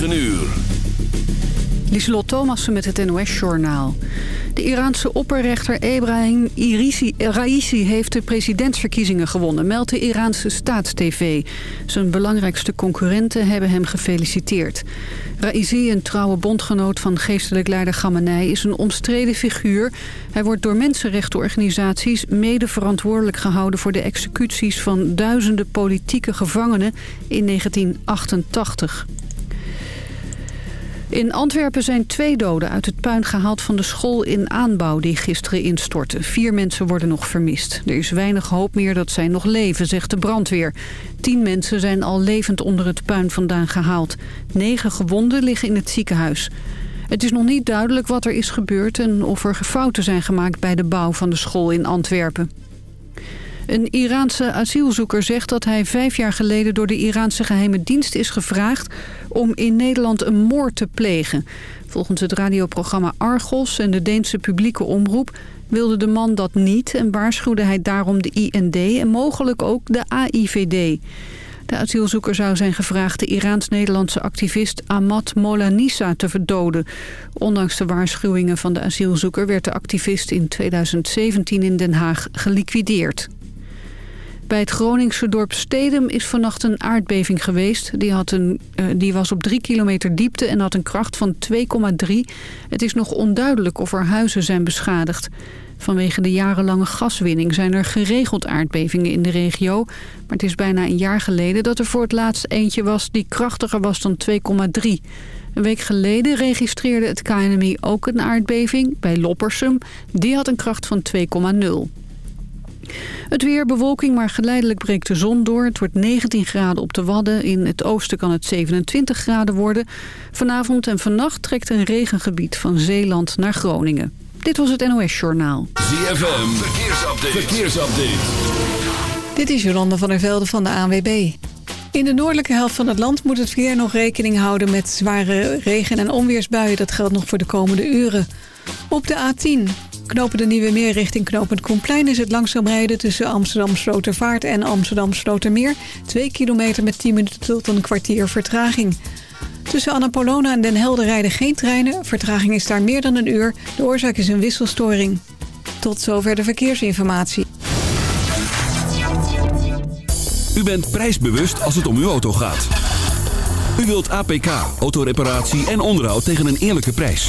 9 uur. Lieselot Thomassen met het NOS-journaal. De Iraanse opperrechter Ebrahim Raisi heeft de presidentsverkiezingen gewonnen, meldt de Iraanse staatstv. Zijn belangrijkste concurrenten hebben hem gefeliciteerd. Raisi, een trouwe bondgenoot van geestelijk leider Khamenei, is een omstreden figuur. Hij wordt door mensenrechtenorganisaties mede verantwoordelijk gehouden voor de executies van duizenden politieke gevangenen in 1988. In Antwerpen zijn twee doden uit het puin gehaald van de school in aanbouw die gisteren instortte. Vier mensen worden nog vermist. Er is weinig hoop meer dat zij nog leven, zegt de brandweer. Tien mensen zijn al levend onder het puin vandaan gehaald. Negen gewonden liggen in het ziekenhuis. Het is nog niet duidelijk wat er is gebeurd en of er fouten zijn gemaakt bij de bouw van de school in Antwerpen. Een Iraanse asielzoeker zegt dat hij vijf jaar geleden door de Iraanse geheime dienst is gevraagd om in Nederland een moord te plegen. Volgens het radioprogramma Argos en de Deense publieke omroep wilde de man dat niet en waarschuwde hij daarom de IND en mogelijk ook de AIVD. De asielzoeker zou zijn gevraagd de Iraans-Nederlandse activist Ahmad Molanisa te verdoden. Ondanks de waarschuwingen van de asielzoeker werd de activist in 2017 in Den Haag geliquideerd. Bij het Groningse dorp Stedum is vannacht een aardbeving geweest. Die, had een, uh, die was op 3 kilometer diepte en had een kracht van 2,3. Het is nog onduidelijk of er huizen zijn beschadigd. Vanwege de jarenlange gaswinning zijn er geregeld aardbevingen in de regio. Maar het is bijna een jaar geleden dat er voor het laatst eentje was die krachtiger was dan 2,3. Een week geleden registreerde het KNMI ook een aardbeving bij Loppersum. Die had een kracht van 2,0. Het weer, bewolking, maar geleidelijk breekt de zon door. Het wordt 19 graden op de Wadden. In het oosten kan het 27 graden worden. Vanavond en vannacht trekt een regengebied van Zeeland naar Groningen. Dit was het NOS Journaal. ZFM, verkeersupdate. verkeersupdate. Dit is Jolanda van der Velde van de ANWB. In de noordelijke helft van het land moet het verkeer nog rekening houden met zware regen- en onweersbuien. Dat geldt nog voor de komende uren. Op de A10 Knopen de Nieuwe Meer richting Knopend Koenplein is het langzaam rijden tussen Amsterdam Slotervaart en Amsterdam Slotermeer. 2 kilometer met 10 minuten tot een kwartier vertraging. Tussen Annapolona en Den Helder rijden geen treinen. Vertraging is daar meer dan een uur. De oorzaak is een wisselstoring. Tot zover de verkeersinformatie. U bent prijsbewust als het om uw auto gaat. U wilt APK, autoreparatie en onderhoud tegen een eerlijke prijs.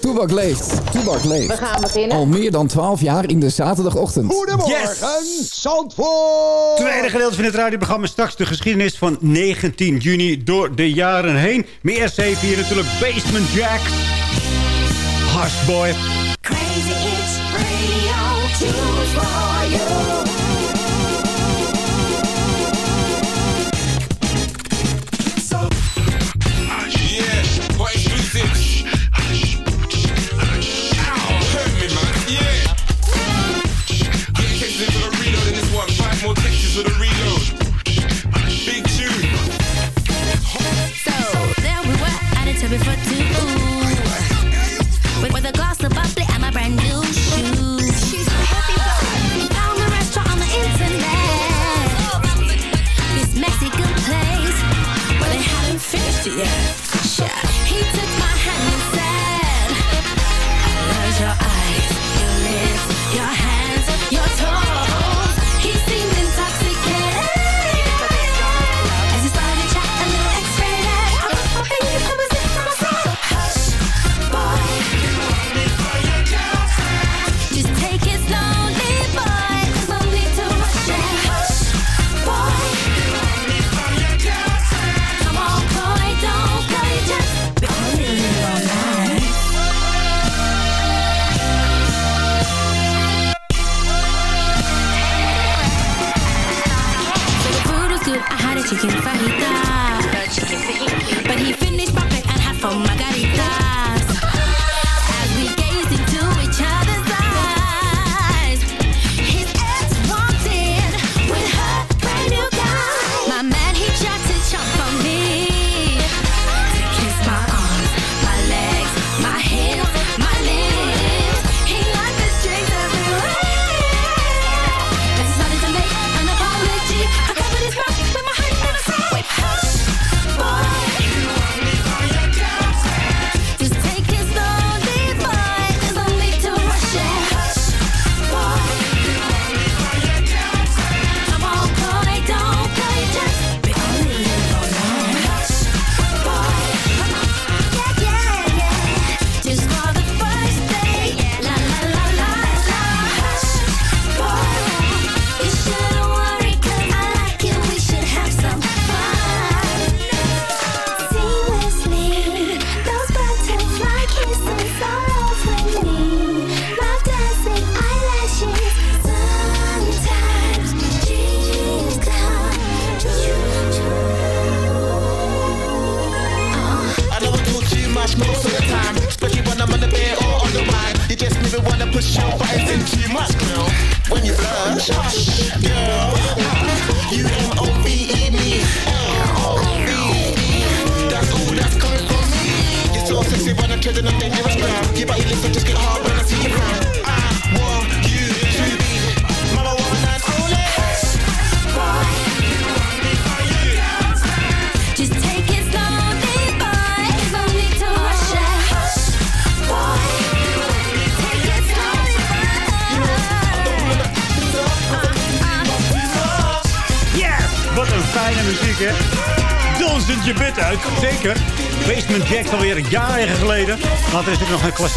Toebak leeft. Toebak leeft. We gaan beginnen. Al meer dan 12 jaar in de zaterdagochtend. Goedemorgen, yes. Zandvoort! Tweede gedeelte van het radioprogramma. Straks de geschiedenis van 19 juni door de jaren heen. Meer eerst hier natuurlijk Basement Jacks. Harshboy. Crazy It's Radio Tunes for you.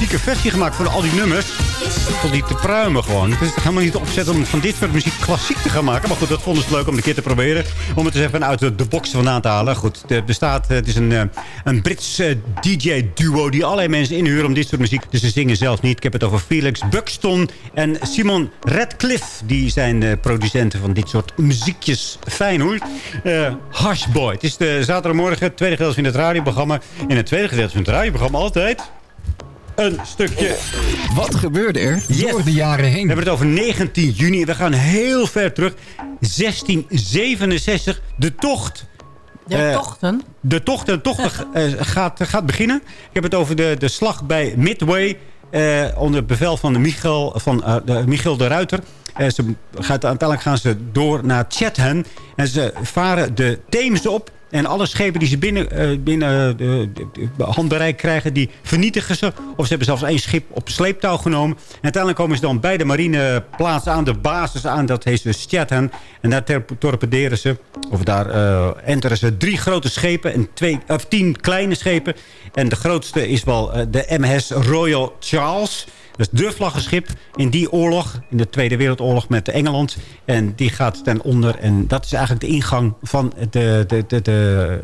Klassieke versie gemaakt van al die nummers. Tot die te pruimen gewoon. Het is helemaal niet opzet om van dit soort muziek klassiek te gaan maken. Maar goed, dat vonden ze leuk om een keer te proberen. Om het eens even uit de, de box vandaan te halen. Goed, het bestaat, het is een, eh, een Brits eh, DJ-duo die allerlei mensen inhuren om dit soort muziek. Dus ze zingen zelf niet. Ik heb het over Felix Buxton en Simon Radcliffe. Die zijn de producenten van dit soort muziekjes. Fijn hoor. Eh Hushboy. Het is de zaterdagmorgen, tweede gedeelte van het radioprogramma. In het tweede gedeelte van het radioprogramma altijd... Een stukje Wat gebeurde er Yes. door de jaren heen? we hebben het over 19 juni. We gaan heel ver terug. 1667. De tocht. De Eh, tochten. De tocht en tocht eh, gaat, gaat beginnen. Ik heb het over de, de slag bij Midway. eh, onder bevel van, Michael, van eh, de, Michiel de Ruiter. Ze gaat, uiteindelijk gaan ze door naar Chatham. En ze varen de Theems op. En alle schepen die ze binnen, eh, binnen de, de- handbereik krijgen, die vernietigen ze. Of ze hebben zelfs één schip op sleeptouw genomen. En uiteindelijk komen ze dan bij de marineplaats aan, de basis aan. Dat heet dus Chatham. En daar torpederen ze, of daar eh enteren ze drie grote schepen en twee, of tien kleine schepen. En de grootste is wel eh, de MS Royal Charles. Is de vlaggenschip in die oorlog, in de Tweede Wereldoorlog met Engeland. En die gaat ten onder. En dat is eigenlijk de ingang van de, de, de, de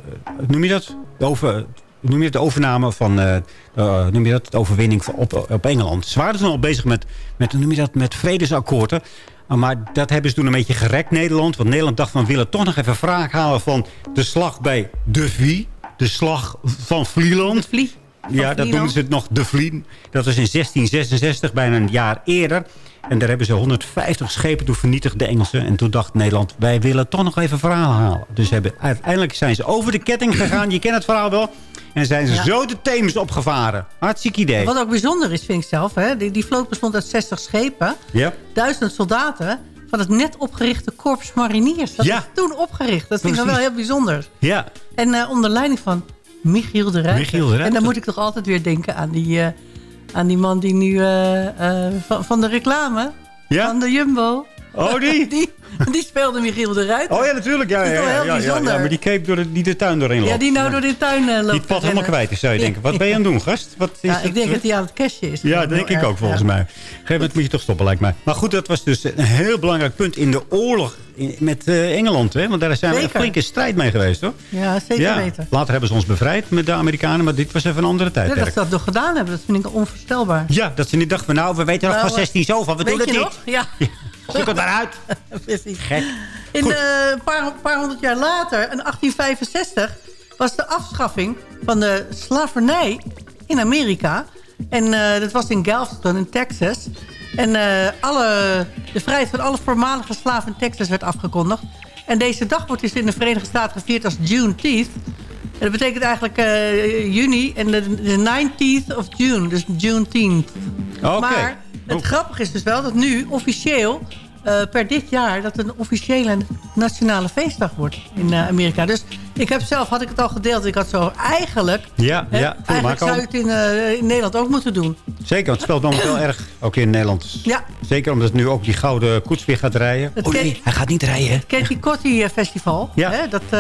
noem je dat? De, noem je het? de overname van, eh, eh, noem je dat? De overwinning op, op Engeland. Ze waren toen al bezig met, met, noem je dat? met vredesakkoorden. Maar dat hebben ze toen een beetje gerekt, Nederland. Want Nederland dacht van, we willen toch nog even vraag halen van de slag bij De Vie. De slag van Vlieland. Vlie. Ja, dat noemen ze het nog de Vlien. Dat was in 1666, bijna een jaar eerder. En daar hebben ze 150 schepen toen vernietigd, de Engelsen. En toen dacht Nederland, wij willen toch nog even verhaal halen. Dus hebben, uiteindelijk zijn ze over de ketting gegaan. Je kent het verhaal wel. En zijn ze Ja. zo de Theems opgevaren. Hartstikke idee. Wat ook bijzonder is, vind ik zelf. Hè? Die, die vloot bestond uit 60 schepen. Ja. Duizend soldaten van het net opgerichte Korps Mariniers. Dat Ja. is toen opgericht. Dat vind ik wel heel bijzonder. Ja, En eh, onder leiding van Michiel de Ruiter. Michiel de Ruiter. En dan moet ik toch altijd weer denken aan die, eh, aan die man die nu eh, eh, van, van de reclame, Ja? van de Jumbo. Oh, die? die? Die speelde Michiel de Ruiter. Oh ja, natuurlijk. Ja, ja, ja, heel ja, bijzonder? ja, maar die cape door de, die de tuin doorheen loopt. Ja, die nou door de tuin eh, loopt. Die het pad helemaal kwijt is, zou je denken. Wat ben je aan het doen, gast? Wat is Ja, ik denk dat hij aan het cashen is. Ja, dat denk ik ook volgens mij. Op een gegeven moment moet je toch stoppen, lijkt mij. Maar goed, dat was dus een heel belangrijk punt in de oorlog in- met eh, Engeland. Hè? Want daar zijn we een flinke strijd mee geweest, hoor. Ja, zeker ja. weten. Later hebben ze ons bevrijd met de Amerikanen, maar dit was even een andere Ja, dat ze dat nog gedaan hebben, dat vind ik onvoorstelbaar. Ja, dat ze niet dachten van nou, we weten nog Nou, van 16 zoveel, we Weet doen het niet. nog? Ja, Zoek het maar uit. precies. Gek. In eh, een paar, paar honderd jaar later, in 1865, was de afschaffing van de slavernij in Amerika. En eh, dat was in Galveston in Texas. En eh, alle, de vrijheid van alle voormalige slaven in Texas werd afgekondigd. En deze dag wordt dus in de Verenigde Staten gevierd als Juneteenth. En dat betekent eigenlijk eh, juni en de, de 19th of June. Dus Juneteenth. Oké. Maar het Oh. grappige is dus wel dat nu officieel... eh, per dit jaar dat het een officiële nationale feestdag wordt in eh, Amerika. Dus ik heb zelf, had ik het al gedeeld, ik had zo eigenlijk... Ja, hè, ja. eigenlijk zou je het in, eh, in Nederland ook moeten doen. Zeker, want het speelt momenteel erg. Ook in Nederland. Ja, Zeker omdat nu ook die gouden koets weer gaat rijden. het Oh nee, hij gaat niet rijden. Katie Kotti eh, Festival. Ja. Hè, dat eh,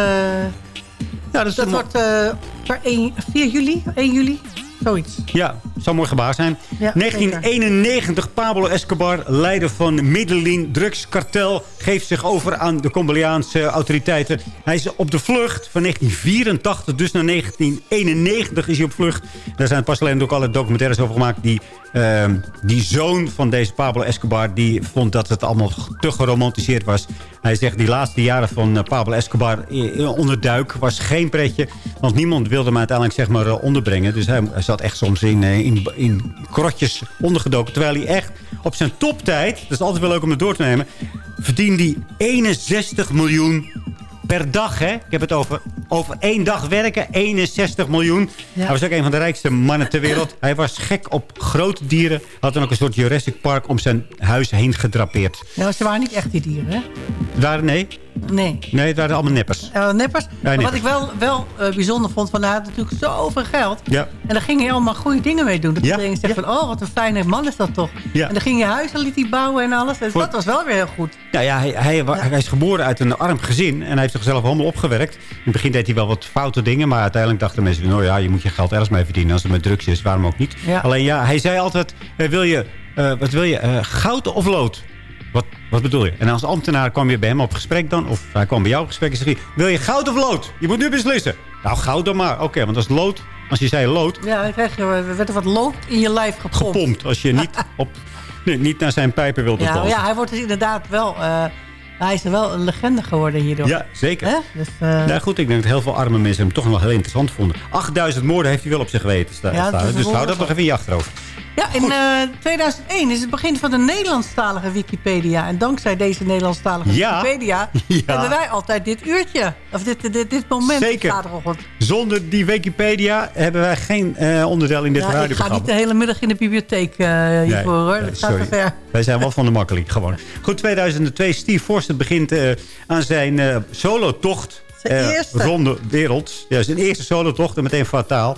Ja, dat dat wordt eh, per 1, 4 juli, 1 juli, zoiets. Ja, zou mooi gebaar zijn. Ja, 1991, Pablo Escobar, leider van Medellin drugskartel... geeft zich over aan de Colombiaanse autoriteiten. Hij is op de vlucht van 1984, dus naar 1991 is hij op vlucht. Daar zijn pas alleen ook alle documentaires over gemaakt... die, ehm, die zoon van deze Pablo Escobar... die vond dat het allemaal te geromantiseerd was. Hij zegt, die laatste jaren van eh, Pablo Escobar eh, onder duik was geen pretje. Want niemand wilde hem uiteindelijk zeg maar, eh, onderbrengen. Dus hij, zat echt soms in, eh, in, in krotjes ondergedoken. Terwijl hij echt op zijn toptijd, dat is altijd wel leuk om het door te nemen... verdiende hij 61 miljoen per dag. Hè? Ik heb het over, over één dag werken, 61 miljoen. Ja. Hij was ook een van de rijkste mannen ter wereld. Hij was gek op grote dieren. Had dan ook een soort Jurassic Park om zijn huis heen gedrapeerd. Nou, ze waren niet echt die dieren, hè? Daar, nee, Nee. nee, het waren allemaal neppers. Neppers. Maar neppers. wat ik wel, wel eh, bijzonder vond, van hij had natuurlijk zoveel geld. Ja. En daar ging hij allemaal goede dingen mee doen. Dat Ja, iedereen zegt van, oh, wat een fijne man is dat toch. En dan ging je huizen, liet hij bouwen en alles. Dus Voor- dat was wel weer heel goed. Nou ja, hij, hij, hij is geboren uit een arm gezin. En hij heeft zichzelf helemaal opgewerkt. In het begin deed hij wel wat foute dingen. Maar uiteindelijk dachten mensen... Nou ja, je moet je geld ergens mee verdienen. Als het met drugs is, waarom ook niet. Alleen ja, hij zei altijd... eh, wil je, wat wil je? goud of lood? Wat, wat bedoel je? En als ambtenaar kwam je bij hem op gesprek dan. Of hij kwam bij jou op gesprek en zei... Wil je goud of lood? Je moet nu beslissen. Nou, goud dan maar. Oké, want als lood... Als je zei lood, Ja, dan krijg je, er werd er wat lood in je lijf gepompt. gepompt. Als je niet, op, nee, niet naar zijn pijpen wilde Ja, dansen. ja, hij wordt dus inderdaad wel... eh, hij is wel een legende geworden hierdoor. Ja, zeker. Hè? Dus, eh, Nou goed, ik denk dat heel veel arme mensen hem toch nog wel heel interessant vonden. 8000 moorden heeft hij wel op zich Ja, dat staan. is Dus hou dat nog even in je achterhoofd. Ja, in eh, 2001 is het begin van de Nederlandstalige Wikipedia. En dankzij deze Nederlandstalige Ja. Wikipedia... Ja. hebben wij altijd dit uurtje. Of dit, dit, dit moment Zeker. Zonder die Wikipedia hebben wij geen eh, onderdeel in dit Ja, ik ga niet de hele middag in de bibliotheek eh, hiervoor, hoor. Dat gaat sorry. te ver. Wij zijn wel van de makkelijk gewoon. Goed, 2002. Steve Forster begint eh, aan zijn eh solotocht Zijn eh, eerste. rond de wereld. Ja, zijn eerste solotocht en meteen fataal.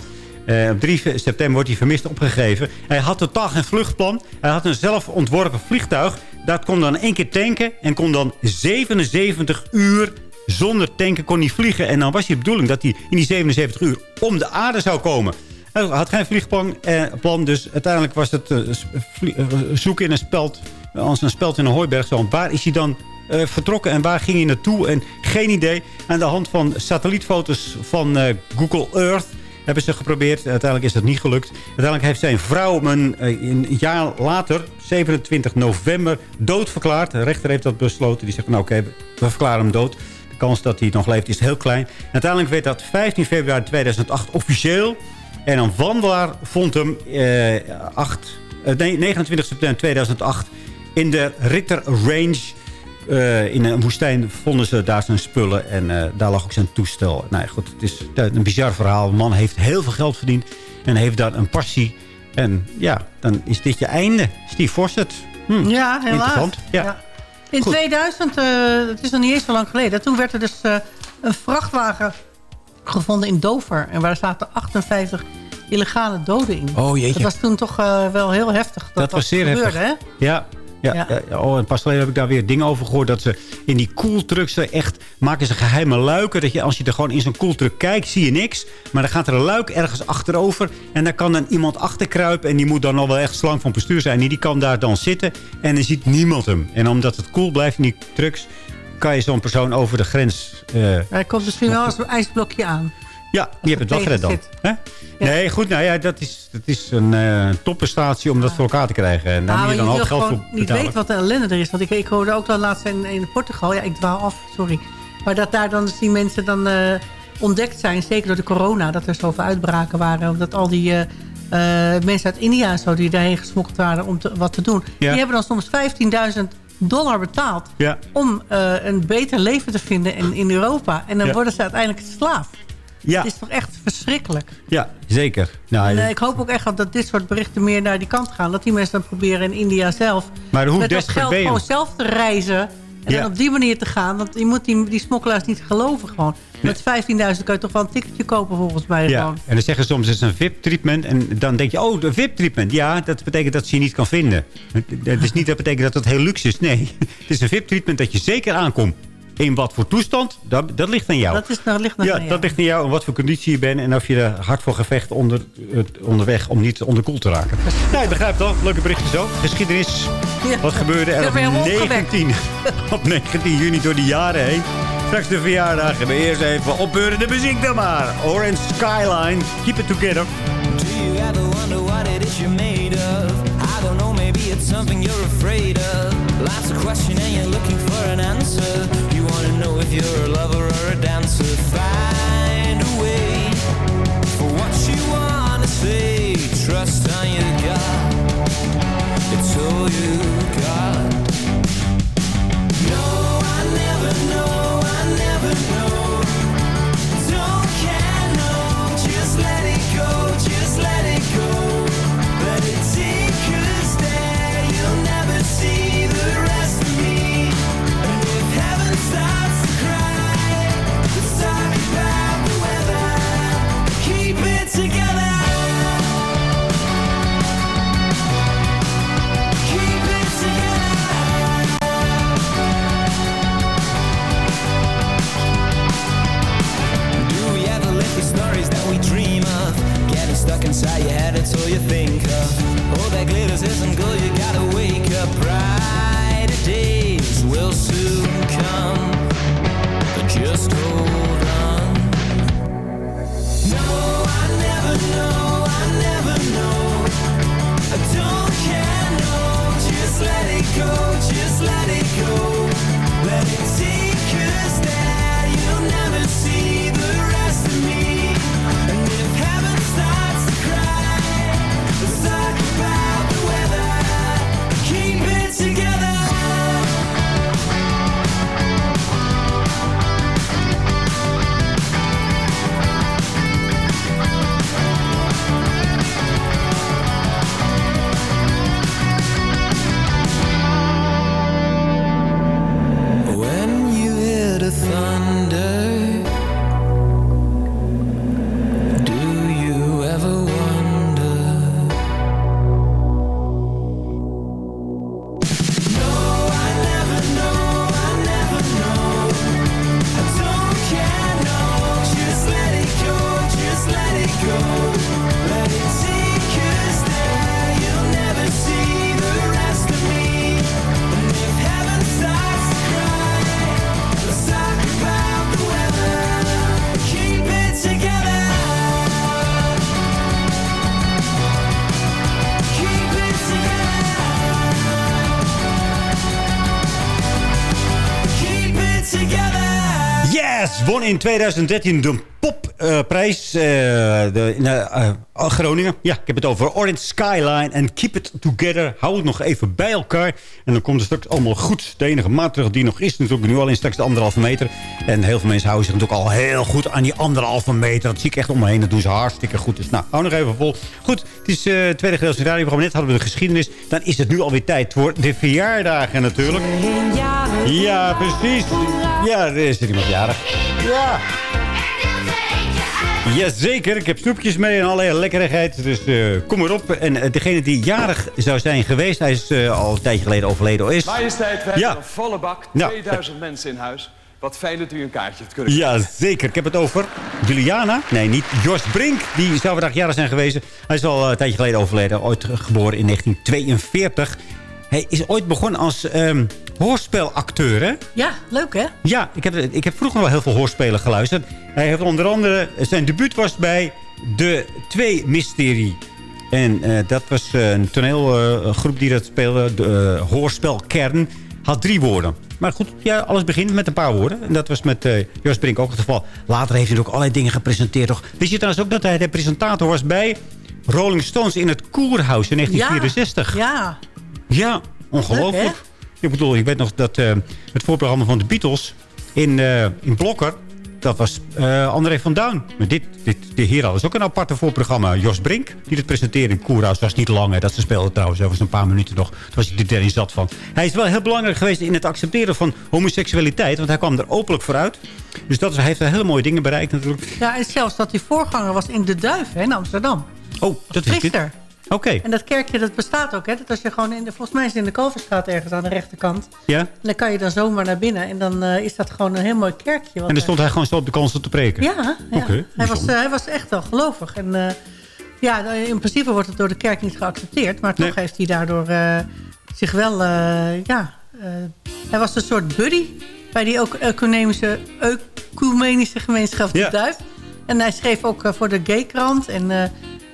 Eh, op 3 september wordt hij vermist opgegeven. Hij had totaal geen vluchtplan. Hij had een zelf ontworpen vliegtuig. Dat kon dan één keer tanken. En kon dan 77 uur zonder tanken kon hij vliegen. En dan was die bedoeling dat hij in die 77 uur om de aarde zou komen. Hij had geen vliegplan, eh, plan, dus uiteindelijk was het eh, zoeken in een speld. Als een speld in een hooiberg. Zo. Waar is hij dan vertrokken en waar ging hij naartoe? En geen idee. Aan de hand van satellietfoto's van Google Earth hebben ze geprobeerd. Uiteindelijk is dat niet gelukt. Uiteindelijk heeft zijn vrouw hem eh, een jaar later, 27 november, doodverklaard. De rechter heeft dat besloten. Die zegt, nou oké, we verklaren hem dood. De kans dat hij nog leeft is heel klein. Uiteindelijk werd dat 15 februari 2008 officieel. En een wandelaar vond hem eh, 8, eh, nee, 29 september 2008 in de Ritter Range. Eh, in een woestijn vonden ze daar zijn spullen en eh, daar lag ook zijn toestel. Nou goed, het is een bizar verhaal. Een man heeft heel veel geld verdiend en heeft daar een passie. En ja, dan is dit je einde. Steve Fawcett. Hm, Ja, helaas. Interessant. Ja. In Goed. 2000, eh, het is nog niet eens zo lang geleden... toen werd er dus een vrachtwagen gevonden in Dover. En waar zaten 58 illegale doden in. Oh, jeetje. Dat was toen toch wel heel heftig. Dat, Dat was zeer gebeurde, heftig. Hè? Ja. Ja, Ja. ja. Oh, en pas geleden heb ik daar weer dingen over gehoord. Dat ze in die koeltrucks echt maken ze geheime luiken. Dat je als je er gewoon in zo'n koeltruck kijkt, zie je niks. Maar dan gaat er een luik ergens achterover. En daar kan dan iemand achterkruipen. En die moet dan al wel echt slang van bestuur zijn. En die kan daar dan zitten. En dan ziet niemand hem. En omdat het koel blijft in die trucks, kan je zo'n persoon over de grens... eh, Hij komt misschien wel als een ijsblokje aan. Ja, die hebt het wel gered dan. Hè? Nee, goed. Nou ja, dat is, dat is een eh, topprestatie om dat voor elkaar te krijgen. En daar Nou, moet je maar dan je ook wil geld voor niet betalen. weten wat de ellende er is. Want ik, ik hoorde ook dan laatst in, in Portugal. Ja, ik dwaal af, sorry. Maar dat daar dan dus die mensen dan eh, ontdekt zijn. Zeker door de corona. Dat er zoveel uitbraken waren. Dat al die eh, mensen uit India en zo die daarheen gesmokkeld waren om te- wat te doen. Ja. Die hebben dan soms 15.000 dollar betaald... Ja. om een beter leven te vinden in, in Europa. En dan Ja. worden ze uiteindelijk slaaf. Ja, Het is toch echt verschrikkelijk. ja zeker. Nou, En, ik hoop ook echt dat dit soort berichten meer naar die kant gaan. Dat die mensen dan proberen in India zelf... Maar hoe met dat geld gewoon zelf te reizen... En Ja. dan op die manier te gaan. Want je moet die, die smokkelaars niet geloven gewoon. Met 15.000 kan je toch wel een ticketje kopen volgens mij Ja, gewoon. en dan zeggen ze soms het is een VIP-treatment. En dan denk je, oh, de VIP-treatment. Ja, dat betekent dat ze je niet kan vinden. Het is niet dat betekent dat het heel luxe is. Nee, het is een VIP-treatment dat je zeker aankomt. In wat voor toestand, dat, dat ligt aan jou. Dat, is, dat ligt ja, aan jou. dat ligt aan jou. En wat voor conditie je bent. En of je er hard voor gevecht onder, het- onderweg om niet onderkoeld te raken. Nou, je begrijpt toch? Leuke berichtje zo. Geschiedenis. Ja. Wat gebeurde er op ben helemaal opgewekt. 19, op 19 juni door de jaren heen? Straks de verjaardag. En we eerst even opbeurende muziek dan maar. Orange Skyline. Keep it together. Do you ever wonder what it is you're made of? I don't know, maybe it's something you're afraid of. Life's a question and you're looking for an answer. If you're a lover or a dancer. Find 2013 de popprijs uh, de, in eh, eh, Groningen. Ja, ik heb het over Orange Skyline en Keep It Together. Hou het nog even bij elkaar. En dan komt het straks allemaal goed. De enige maatregel die nog is natuurlijk nu al in straks de anderhalve meter. En heel veel mensen houden zich natuurlijk al heel goed aan die anderhalve meter. Dat zie ik echt om me heen. Dat doen ze hartstikke goed. Dus nou, hou nog even vol. Goed, het is eh tweede gedeelte van het radioprogramma. Net hadden we de geschiedenis. Dan is het nu alweer tijd voor de verjaardagen natuurlijk. Ja, precies. Ja, er is er iemand jarig. Ja. Jazeker, ik heb snoepjes mee en allerlei lekkerigheid. Dus eh, kom maar op. En eh, degene die jarig zou zijn geweest... hij is eh, al een tijdje geleden overleden is... Majesteit, wij Ja. hebben een volle bak. Ja. 2000 mensen in huis. Wat fijn dat u een kaartje heeft kunnen Ja, zeker. Ik heb het over Juliana. Nee, niet Jos Brink. Die zou vandaag jarig zijn geweest. Hij is al een tijdje geleden overleden. Ooit geboren in 1942. Hij is ooit begonnen als ehm, hoorspelacteur, hè? Ja, leuk hè? Ja, ik heb, ik heb vroeger wel heel veel hoorspelen geluisterd. Hij heeft onder andere... Zijn debuut was bij De Twee Mysterie. En eh, dat was eh, een toneelgroep die dat speelde. De eh, hoorspel Kern. Had drie woorden. Maar goed, ja, alles begint met een paar woorden. En dat was met eh Jos Brink ook het geval. Later heeft hij ook allerlei dingen gepresenteerd. Toch? Wist je trouwens ook dat hij de presentator was bij Rolling Stones in het Koerhuis in 1964? Ja. Ja, ongelooflijk. Leuk, Ik bedoel, ik weet nog dat eh, het voorprogramma van de Beatles in, eh, in Blokker... dat was eh, André van Duin. Maar dit, dit, hier al is ook een aparte voorprogramma. Jos Brink, die het presenteerde in Koerhuis. was niet lang, hè, dat ze speelden trouwens. Dat was een paar minuten nog. Toen was hij er in zat van. Hij is wel heel belangrijk geweest in het accepteren van homoseksualiteit. Want hij kwam er openlijk vooruit. Dus dat hij heeft wel hele mooie dingen bereikt natuurlijk. Ja, en zelfs dat die voorganger was in De Duif hè, in Amsterdam. Oh, dat is dit. Oké, En dat kerkje dat bestaat ook. Hè? Dat als je gewoon in de, volgens mij is het in de Kalverstraat ergens aan de rechterkant. ja. En dan kan je dan zomaar naar binnen. En dan eh, is dat gewoon een heel mooi kerkje. En dan er- stond hij gewoon zo op de kansel te preken. Ja, ja. Oké, hij, was, eh, hij was echt wel gelovig. En eh, ja, in principe wordt het door de kerk niet geaccepteerd. Maar toch Nee. heeft hij daardoor zich wel... ja, hij was een soort buddy bij die ook ecumenische, ecumenische gemeenschap de Ja. Duif. En hij schreef ook voor de Gaykrant. En,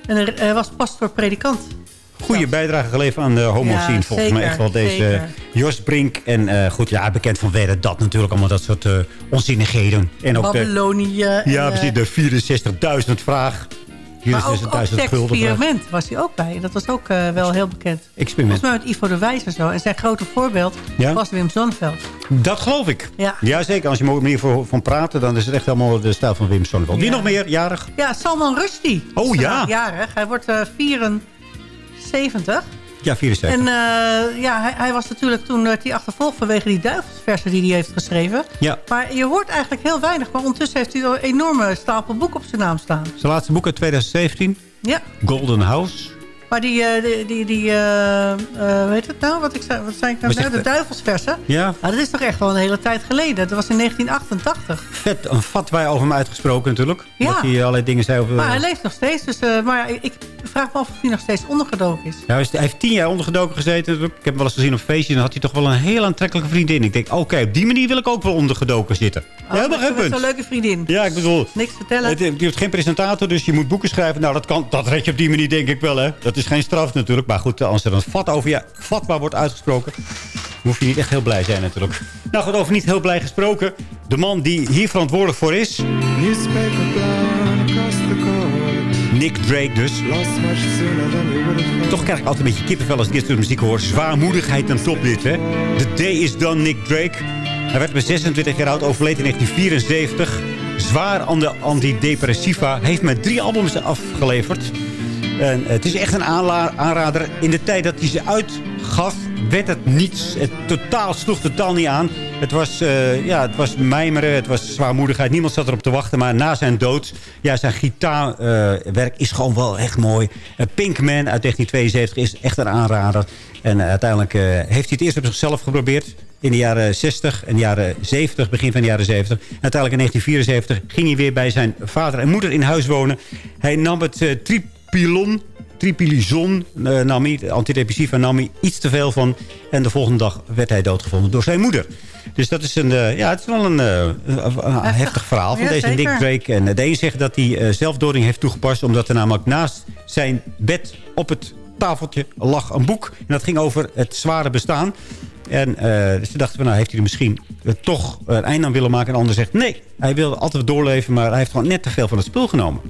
en er- hij was pastor-predikant. Goede bijdrage geleverd aan de homo Ja, scene. Volgens mij echt wel deze zeker. Jos Brink. En eh, goed, ja, bekend van werden dat natuurlijk. Allemaal dat soort eh, onzinnigheden. En ook de, Babylonië. en, ja, eh, precies, de 64.000 vraag. Maar ook, ook 64.000 gulden vraag. Experiment was hij ook bij. Dat was ook eh, wel heel bekend. Experiment. Volgens mij met Ivo de Wijs en zo. En zijn grote voorbeeld Ja? was Wim Zonneveld. Dat geloof ik. Ja. Zeker. Als je er meer voor, van praten, dan is het echt helemaal de stijl van Wim Sonneveld. Wie Ja. nog meer? Jarig? Ja, Salman Rushdie. Oh, is ja. Jarig. Hij wordt eh 74. Ja, 74. En eh, ja, hij, hij was natuurlijk toen werd hij achtervolgd vanwege die duivelsversen die hij heeft geschreven. Ja. Maar je hoort eigenlijk heel weinig. Maar ondertussen heeft hij een enorme stapel boek op zijn naam staan. Zijn laatste boek uit 2017. Ja. Golden House. Maar die, eh, die, die, die eh, eh, heet het nou? Wat, ik zei, wat zei ik nou? Nou? De duivelsversen. Ja, Nou, dat is toch echt wel een hele tijd geleden. Dat was in 1988. vet een fatwa over hem uitgesproken natuurlijk. Ja. Dat hij allerlei dingen zei over... Maar hij leeft nog steeds. Dus, eh, maar ik, vraag me af of hij nog steeds ondergedoken is. Ja, hij is- heeft tien jaar ondergedoken gezeten. Ik heb hem wel eens gezien op feestjes. Dan had hij toch wel een heel aantrekkelijke vriendin. Ik denk, oké, op die manier wil ik ook wel ondergedoken zitten. Geen Met punt. zo'n leuke vriendin. Ja, ik bedoel... Niks vertellen. Het, je hebt geen presentator, dus je moet boeken schrijven. Nou, dat, kan, dat red je op die manier denk ik wel, hè. Dat is geen straf natuurlijk. Maar goed, als er een vat over je vatbaar wordt uitgesproken... hoef je niet echt heel blij zijn natuurlijk. Nou goed, over niet heel blij gesproken. De man die hier verantwoordelijk voor is... Nick Drake dus. Toch krijg ik altijd een beetje kippenvel als ik dit soort muziek hoor. Zwaarmoedigheid en top dit, hè. The day is done, Nick Drake. Hij werd met 26 jaar oud, overleden in 1974. Zwaar aan de antidepressiva. Heeft met drie albums afgeleverd. En het is echt een aanrader. In de tijd dat hij ze uitgaf, werd het niets. Het totaal, sloeg totaal niet aan. Het was, eh, ja, het was mijmeren, het was zwaarmoedigheid. Niemand zat erop te wachten. Maar na zijn dood, ja, zijn gitaarwerk is gewoon wel echt mooi. Uh, Pinkman uit 1972 is echt een aanrader. En eh, uiteindelijk eh, heeft hij het eerst op zichzelf geprobeerd. In de jaren 60 en jaren 70, begin van de jaren 70. En uiteindelijk in 1974 ging hij weer bij zijn vader en moeder in huis wonen. Hij nam het eh, tripilon tripilizon eh, nam hij, antidepressiva nam hij iets te veel van. En de volgende dag werd hij doodgevonden door zijn moeder. Dus dat is een, eh, ja, het is wel een, eh, een- heftig verhaal van Ja, deze zeker. Nick Drake. En de een zegt dat hij zelfdoding heeft toegepast... omdat er namelijk naast zijn bed op het tafeltje lag een boek. En dat ging over het zware bestaan. En eh, dus ze dachten, van, nou heeft hij er misschien toch een einde aan willen maken. En de ander zegt, nee, hij wil altijd doorleven... maar hij heeft gewoon net te veel van het spul genomen.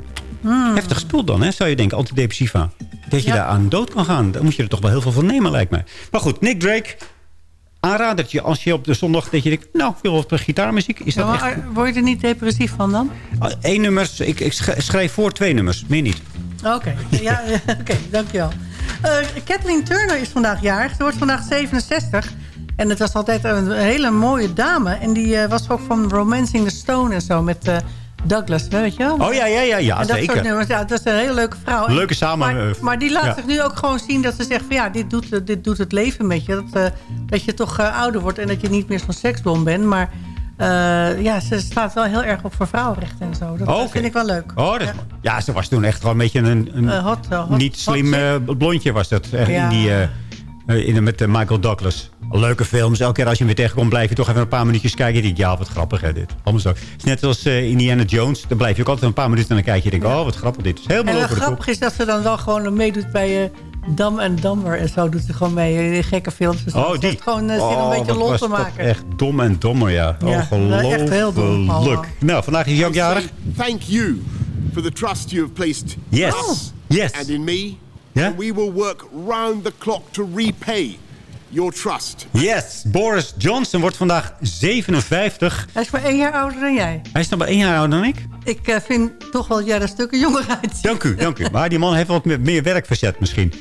Heftig spul dan, hè, zou je denken, antidepressiva. Dat je Ja. daar aan dood kan gaan. Dan moet je er toch wel heel veel van nemen, lijkt mij. Maar goed, Nick Drake, aanradertje als je op de zondag... dat je denkt, nou, ik wil wat gitaarmuziek. Is Ja, dat echt... eh, word je er niet depressief van dan? Eén nummer, ik, ik sch- schreef voor twee nummers, meer niet. Oké, ja, ja, oké, dankjewel. Eh Kathleen Turner is vandaag jarig. Ze wordt vandaag 67. En het was altijd een hele mooie dame. En die eh, was ook van Romancing the Stone en zo met eh, Douglas, weet je wel? Oh ja, ja, ja, ja en dat zeker. soort nummers. Ja, dat is een hele leuke vrouw. Leuke samen- Maar, maar die laat ja. zich nu ook gewoon zien dat ze zegt van ja, dit doet, dit doet het leven met je. Dat, eh, dat je toch eh, ouder wordt en dat je niet meer zo'n seksbom bent. Maar eh, ja, ze staat wel heel erg op voor vrouwenrechten en zo. Dat vind ik wel leuk. Oh, dat, Ja. ja. ze was toen echt gewoon een beetje een, een hot, hot- niet slim blondje was dat. Echt in die, in, met Michael Douglas. Leuke films. Elke keer als je hem weer tegenkomt, blijf je toch even een paar minuutjes kijken. Je denkt, ja, wat grappig hè, dit. Allemaal zo. Het is net als eh, Indiana Jones. Dan blijf je ook altijd een paar minuten en dan kijk je. Je denkt, oh, wat grappig dit. is helemaal En over top. grappige is dat ze dan wel gewoon meedoet bij eh Dam en Dammer. En zo doet ze gewoon mee in gekke films. Dus Oh, die. gewoon eh, zin oh, een beetje lol was te dat maken. echt dom en dommer, ja. Ja, Ongelooflijk. echt heel dom allemaal. Nou, vandaag is ook jarig. Thank you for the trust you have placed in Yes. us Yes. and in me. Yeah? And we will work round the clock to repay your trust. Yes, Boris Johnson wordt vandaag 57. Hij is maar één jaar ouder dan jij. Hij is nog maar één jaar ouder dan ik. Ik eh, vind toch wel dat jij er stukken jonger uitziet. Dank u, dank u. Maar die man heeft wat meer, meer werk verzet misschien.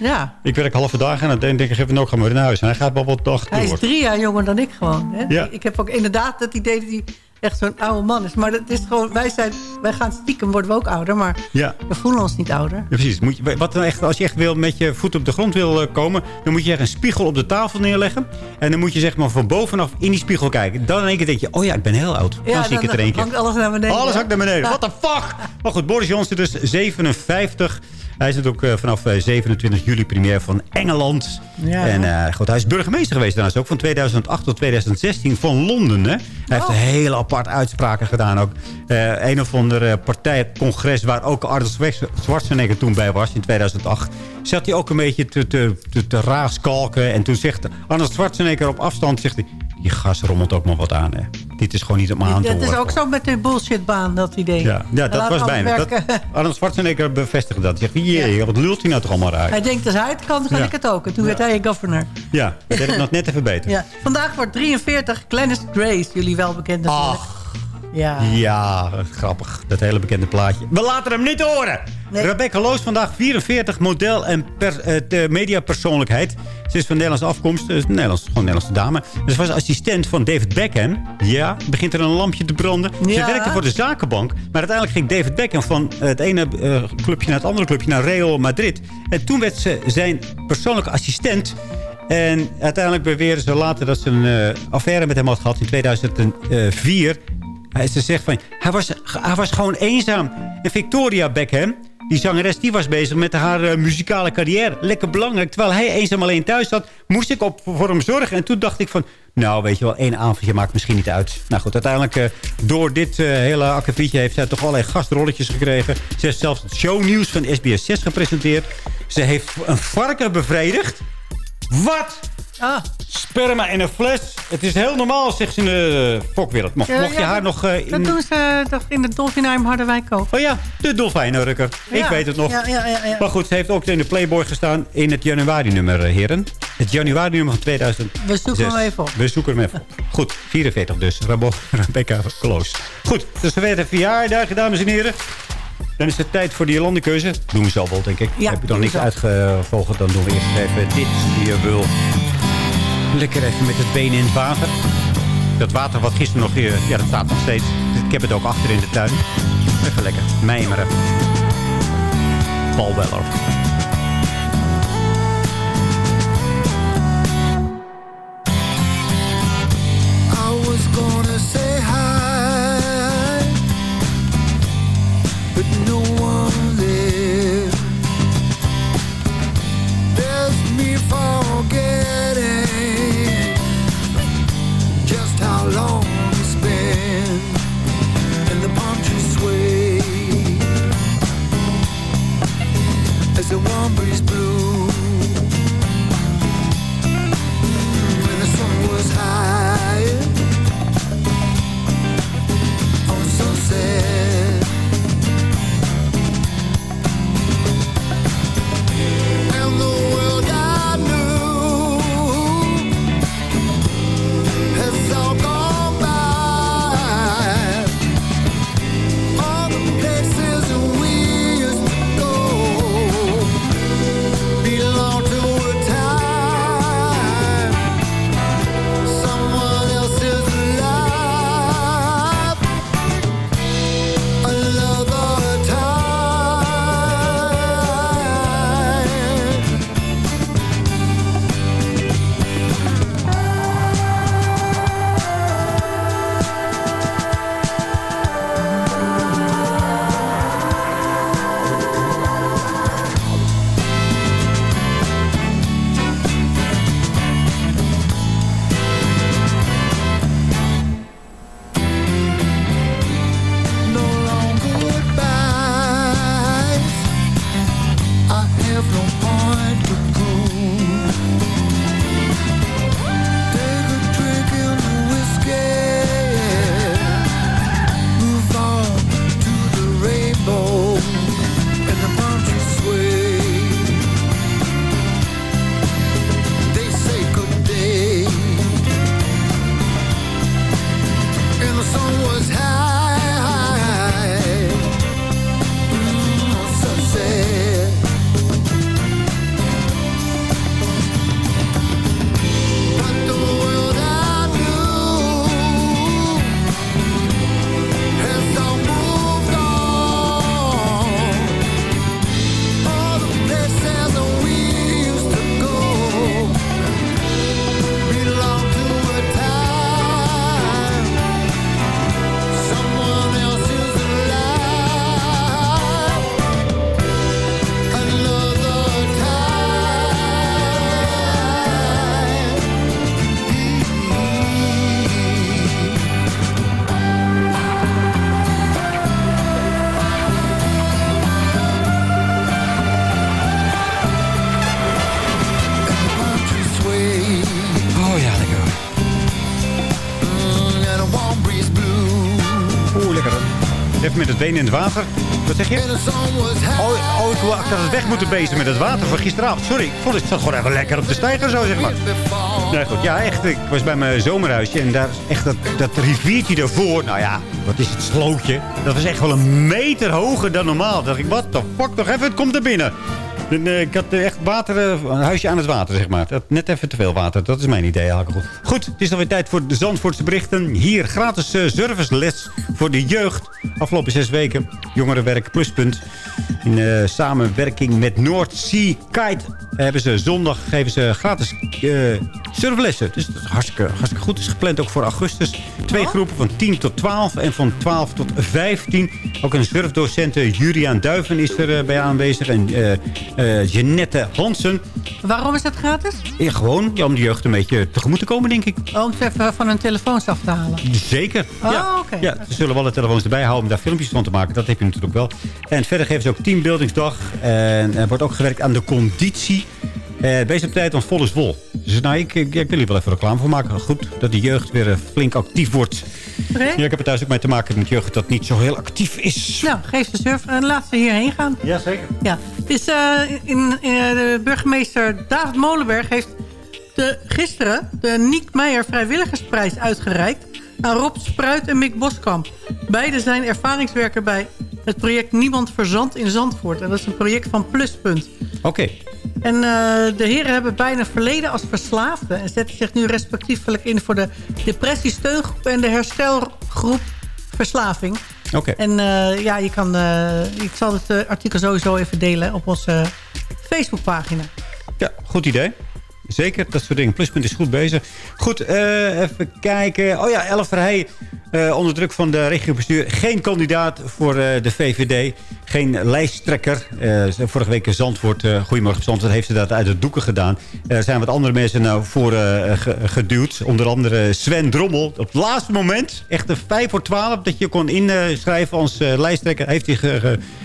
Ja, Ik werk halve dagen en dan denk ik even nog gaan we weer naar huis. En hij gaat wel wat dag hij is drie jaar jonger dan ik gewoon. Hè? Ja. Ik heb ook inderdaad het idee dat hij echt zo'n oude man is. Maar dat is gewoon, wij, zijn, wij gaan stiekem, worden we ook ouder. Maar Ja. we voelen ons niet ouder. Ja, precies. Moet je, wat dan echt, als je echt wil met je voet op de grond wil eh, komen... dan moet je echt een spiegel op de tafel neerleggen. En dan moet je zeg maar van bovenaf in die spiegel kijken. Dan in één keer denk je, oh ja, ik ben heel oud. Dan zie ik het er hangt alles naar beneden. Alles hangt naar beneden. What the fuck? Maar goed, Boris Johnson dus 57. Hij is natuurlijk eh, vanaf eh, 27 juli premier van Engeland. Ja. En eh, goed, hij is burgemeester geweest daarnaast ook van 2008 tot 2016 van Londen. Hè? Hij heeft Oh. hele aparte uitspraken gedaan ook. Eh, een of ander eh, partijcongres waar ook Arnold Schwarzenegger toen bij was in 2008. Zat hij ook een beetje te, te, te, te raaskalken. En toen zegt Arnold Schwarzenegger op afstand... Zegt hij, die gas rommelt ook maar wat aan. Hè. Dit is gewoon niet om aan te Het is horen. ook zo met de bullshitbaan, dat idee. Ja, ja dat was bijna. Dat. Arnold Schwarzenegger bevestigde dat. Hij zegt, jee, wat lult hij nou toch allemaal uit? Hij denkt, als hij het kan, dan kan Ja. ik het ook. En toen werd hij governor. Ja, dat deed het nog net even beter. Ja. Vandaag wordt 43 Glennis Grace, jullie wel bekend natuurlijk. Ja. Ja, grappig. Dat hele bekende plaatje. We laten hem niet horen. Rebecca Loos vandaag 44, model en per, eh, de mediapersoonlijkheid. Ze is van Nederlandse afkomst. Dus Nederlands, gewoon Nederlandse dame. Ze was assistent van David Beckham. Ja, begint er een lampje te branden. Ze werkte voor de zakenbank. Maar uiteindelijk ging David Beckham van het ene eh, clubje naar het andere clubje... naar Real Madrid. En toen werd ze zijn persoonlijke assistent... En uiteindelijk beweerden ze later dat ze een eh, affaire met hem had gehad in 2004. Hij, ze zegt van, hij was, hij was gewoon eenzaam. En Victoria Beckham, die zangeres, die was bezig met haar eh, muzikale carrière. Lekker belangrijk. Terwijl hij eenzaam alleen thuis zat, moest ik op, voor hem zorgen. En toen dacht ik van, nou weet je wel, één avondje maakt misschien niet uit. Nou goed, uiteindelijk eh, door dit eh, hele akkefietje heeft zij toch allerlei gastrolletjes gekregen. Ze heeft zelfs het shownieuws van SBS 6 gepresenteerd. Ze heeft een varken bevredigd. Wat? Ah. Sperma in een fles. Het is heel normaal, zegt ze in de fokwereld. Mocht, Ja, mocht je ja, haar dat- nog... eh, in... Dat doen ze toch in de Dolfinheim Harderwijk ook. Oh ja, de dolfijnenrukker. Ik Ja, weet het nog. ja, ja, ja, ja. Maar goed, ze heeft ook in de Playboy gestaan in het januari-nummer, eh, heren. Het januari-nummer van 2000. We zoeken hem even op. We zoeken hem even op. Goed, 44 dus. Rabo, Rebecca Kloos. Goed, dus we werden verjaardag, dames en heren. Dan is het tijd voor die landenkeuze. Doen we zo wel, denk ik. Ja, Heb je nog doen niks uitgevolgd, dan doen we eerst even dit. Je wil lekker even met het been in het water. Dat water wat gisteren nog hier... Ja, dat staat nog steeds. Ik heb het ook achter in de tuin. Even lekker mijmeren. Paul Weller. I was water. Wat zeg je? Oh, oh ik had het weg moeten bezen met het water van gisteravond. Sorry, ik vond het zat gewoon even lekker op de steiger zo, zeg maar. Nee, goed. Ja, echt. Ik was bij mijn zomerhuisje en daar echt dat, dat riviertje daarvoor. Nou ja, wat is het slootje? Dat was echt wel een meter hoger dan normaal. Dacht ik, wat de fuck, nog even, het komt er binnen. En, eh, ik had echt water, eh, een huisje aan het water, zeg maar. Net even te veel water, dat is mijn idee goed het is alweer tijd voor de Zandvoortse berichten. Hier gratis eh, serviceles voor de jeugd. Afgelopen zes weken. Jongerenwerk Pluspunt. In eh, samenwerking met North Sea Kite hebben ze zondag geven ze gratis eh surflessen. Dus dat is hartstikke, hartstikke goed. Het is gepland ook voor augustus. Twee groepen van 10 tot 12 en van 12 tot 15. Ook een surfdocent, eh, Juriaan Duiven, is er eh, bij aanwezig. En eh eh, Jeannette Hansen. Waarom is dat gratis? Ja, gewoon ja, om de jeugd een beetje tegemoet te komen, denk ik. Oh, om ze even van hun telefoons af te halen. Zeker. Oh, ja. oké. ja, ze zullen wel de telefoons erbij houden om daar filmpjes van te maken. Dat heb je natuurlijk wel. En verder geven ze ook teambuildingsdag. En er wordt ook gewerkt aan de conditie. Eh bezig op tijd, want vol is wol. Dus nou, ik, ik, ik wil hier wel even reclame voor maken. Goed, dat de jeugd weer eh, flink actief wordt. Ja, ik heb er thuis ook mee te maken met jeugd dat niet zo heel actief is. Nou, geef ze surf en laat ze hierheen gaan. Ja, zeker. Ja. Het is, eh, in, in, eh, de burgemeester David Molenberg heeft de, gisteren de Niek Meijer Vrijwilligersprijs uitgereikt aan Rob Spruit en Mick Boskamp. Beide zijn ervaringswerker bij het project Niemand Verzand in Zandvoort. En dat is een project van Pluspunt. Oké. En eh, de heren hebben bijna verleden als verslaafden... en zetten zich nu respectievelijk in voor de depressiesteungroep... en de herstelgroep Verslaving. Oké. En eh, ja, je kan, eh, ik zal het artikel sowieso even delen op onze Facebookpagina. Ja, goed idee. Zeker, dat soort dingen. Pluspunt is goed bezig. Goed, eh, even kijken. Oh ja, Elf Verheij, eh, onder druk van de regiobestuur. Geen kandidaat voor eh, de VVD. Geen lijsttrekker. Vorige week in Zandvoort, Goedemorgen Zandvoort, heeft ze dat uit de doeken gedaan. Er zijn wat andere mensen nou voor ge- geduwd. Onder andere Sven Drommel. Op het laatste moment, echt een 5 voor 12, dat je kon inschrijven als lijsttrekker. Heeft heeft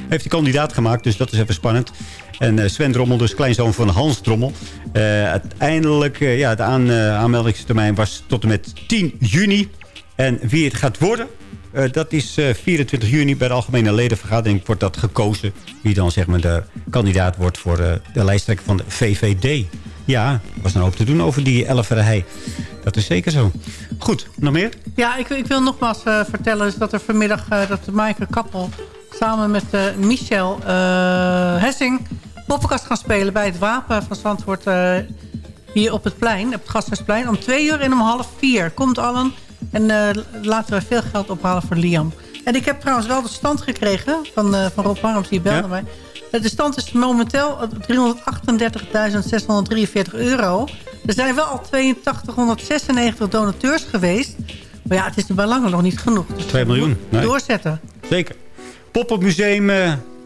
hij kandidaat gemaakt, dus dat is even spannend. En eh, Sven Drommel, dus kleinzoon van Hans Drommel. Eh, uiteindelijk, eh, ja, de aan, aanmeldingstermijn was tot en met 10 juni. En wie het gaat worden, dat is eh, 24 juni. Bij de algemene ledenvergadering wordt dat gekozen. Wie dan zeg maar de kandidaat wordt voor de lijsttrekker van de VVD. Ja, was een hoop te doen over die elferij. Dat is zeker zo. Goed, nog meer? Ja, ik, ik wil nogmaals vertellen dat er vanmiddag... dat Maaike Kappel samen met Michel Hessing... poppenkast gaan spelen bij het Wapen van Zandvoort... eh, hier op het plein, op het Gasthuisplein... om twee uur en om half vier. Komt allen en eh, laten we veel geld ophalen voor Liam. En ik heb trouwens wel de stand gekregen van, eh, van Rob Harms, die belde Ja? mij. De stand is momenteel 338.643 euro. Er zijn wel al 8296 donateurs geweest. Maar ja, het is bij lange nog niet genoeg. Dus 2 miljoen. Nee. doorzetten. Zeker. Pop-up museum,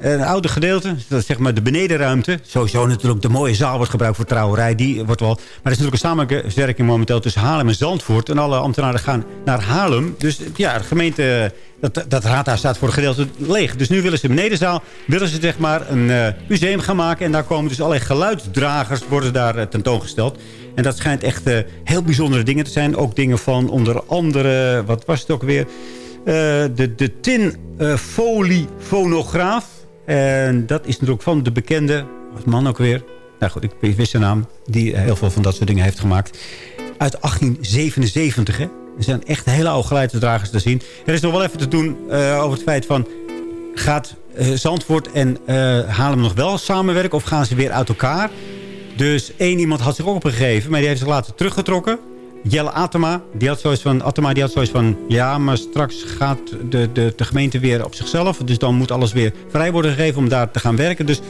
een oude gedeelte. Dat zeg maar de benedenruimte. Sowieso natuurlijk de mooie zaal wordt gebruikt voor trouwerij. Die wordt wel... Maar er is natuurlijk een samenwerking momenteel tussen Haarlem en Zandvoort. En alle ambtenaren gaan naar Haarlem. Dus ja, de gemeente... Dat, dat raadhuis staat voor een gedeelte leeg. Dus nu willen ze de benedenzaal willen ze zeg maar een eh, museum gaan maken. En daar komen dus allerlei geluidsdragers worden daar eh, tentoongesteld. En dat schijnt echt eh, heel bijzondere dingen te zijn. Ook dingen van onder andere... Wat was het ook weer? De, de tin eh, folie fonograaf. En dat is natuurlijk van de bekende... Man ook weer? Nou goed, ik wist zijn naam. Die heel veel van dat soort dingen heeft gemaakt. Uit 1877, hè? Er zijn echt hele oude geluidsdragers te zien. Er is nog wel even te doen eh, over het feit van... Gaat eh, Zandvoort en eh Haarlem nog wel samenwerken? Of gaan ze weer uit elkaar? Dus één iemand had zich opgegeven. Maar die heeft zich later teruggetrokken. Jelle Atema, die had zoiets van, Atema, die had van... ja, maar straks gaat de, de, de gemeente weer op zichzelf. Dus dan moet alles weer vrij worden gegeven om daar te gaan werken. Dus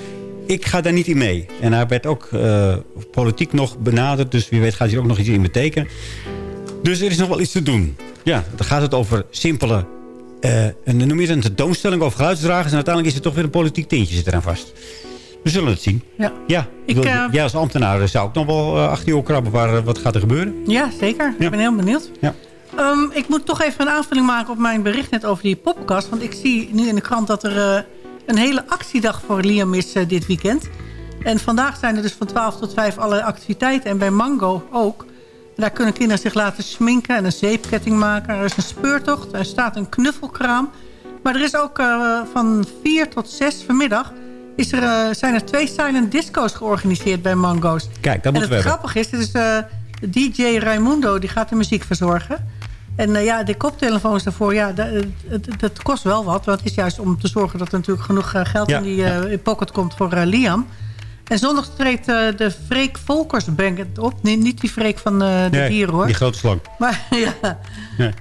ik ga daar niet in mee. En hij werd ook eh, politiek nog benaderd. Dus wie weet gaat hij ook nog iets in betekenen. Dus er is nog wel iets te doen. Ja, dan gaat het over simpele... eh en noem je een tentoonstelling over geluidsdragers. En uiteindelijk is er toch weer een politiek tintje zit eraan vast. We zullen het zien. Ja. Ja, Ik, wil- eh, jij als ambtenaar zou ik nog wel eh, achter je oor krabben. Waar, eh, wat gaat er gebeuren? Ja, zeker. Ik ben heel benieuwd. Ja. Ehm, ik moet toch even een aanvulling maken op mijn bericht net over die poppenkast. Want ik zie nu in de krant dat er een hele actiedag voor Liam is dit weekend. En vandaag zijn er dus van 12 tot 5 alle activiteiten. En bij Mango ook. En daar kunnen kinderen zich laten sminken en een zeepketting maken. Er is een speurtocht. Er staat een knuffelkraam. Maar er is ook van 4 tot 6 vanmiddag... Is er, eh, zijn er twee silent disco's georganiseerd bij Mango's. Kijk, dat en moeten we hebben. grappige is, het is eh, DJ Raimundo, die gaat de muziek verzorgen. En eh, ja, de koptelefoons daarvoor, ja, dat, het kost wel wat. Want het is juist om te zorgen dat er natuurlijk genoeg geld Ja, in die pocket komt voor Liam. En zondag treedt eh, de Freek Volkers Bank op. Nee, niet die Freek van de Nee, dieren hoor. die grote slang. Maar ja.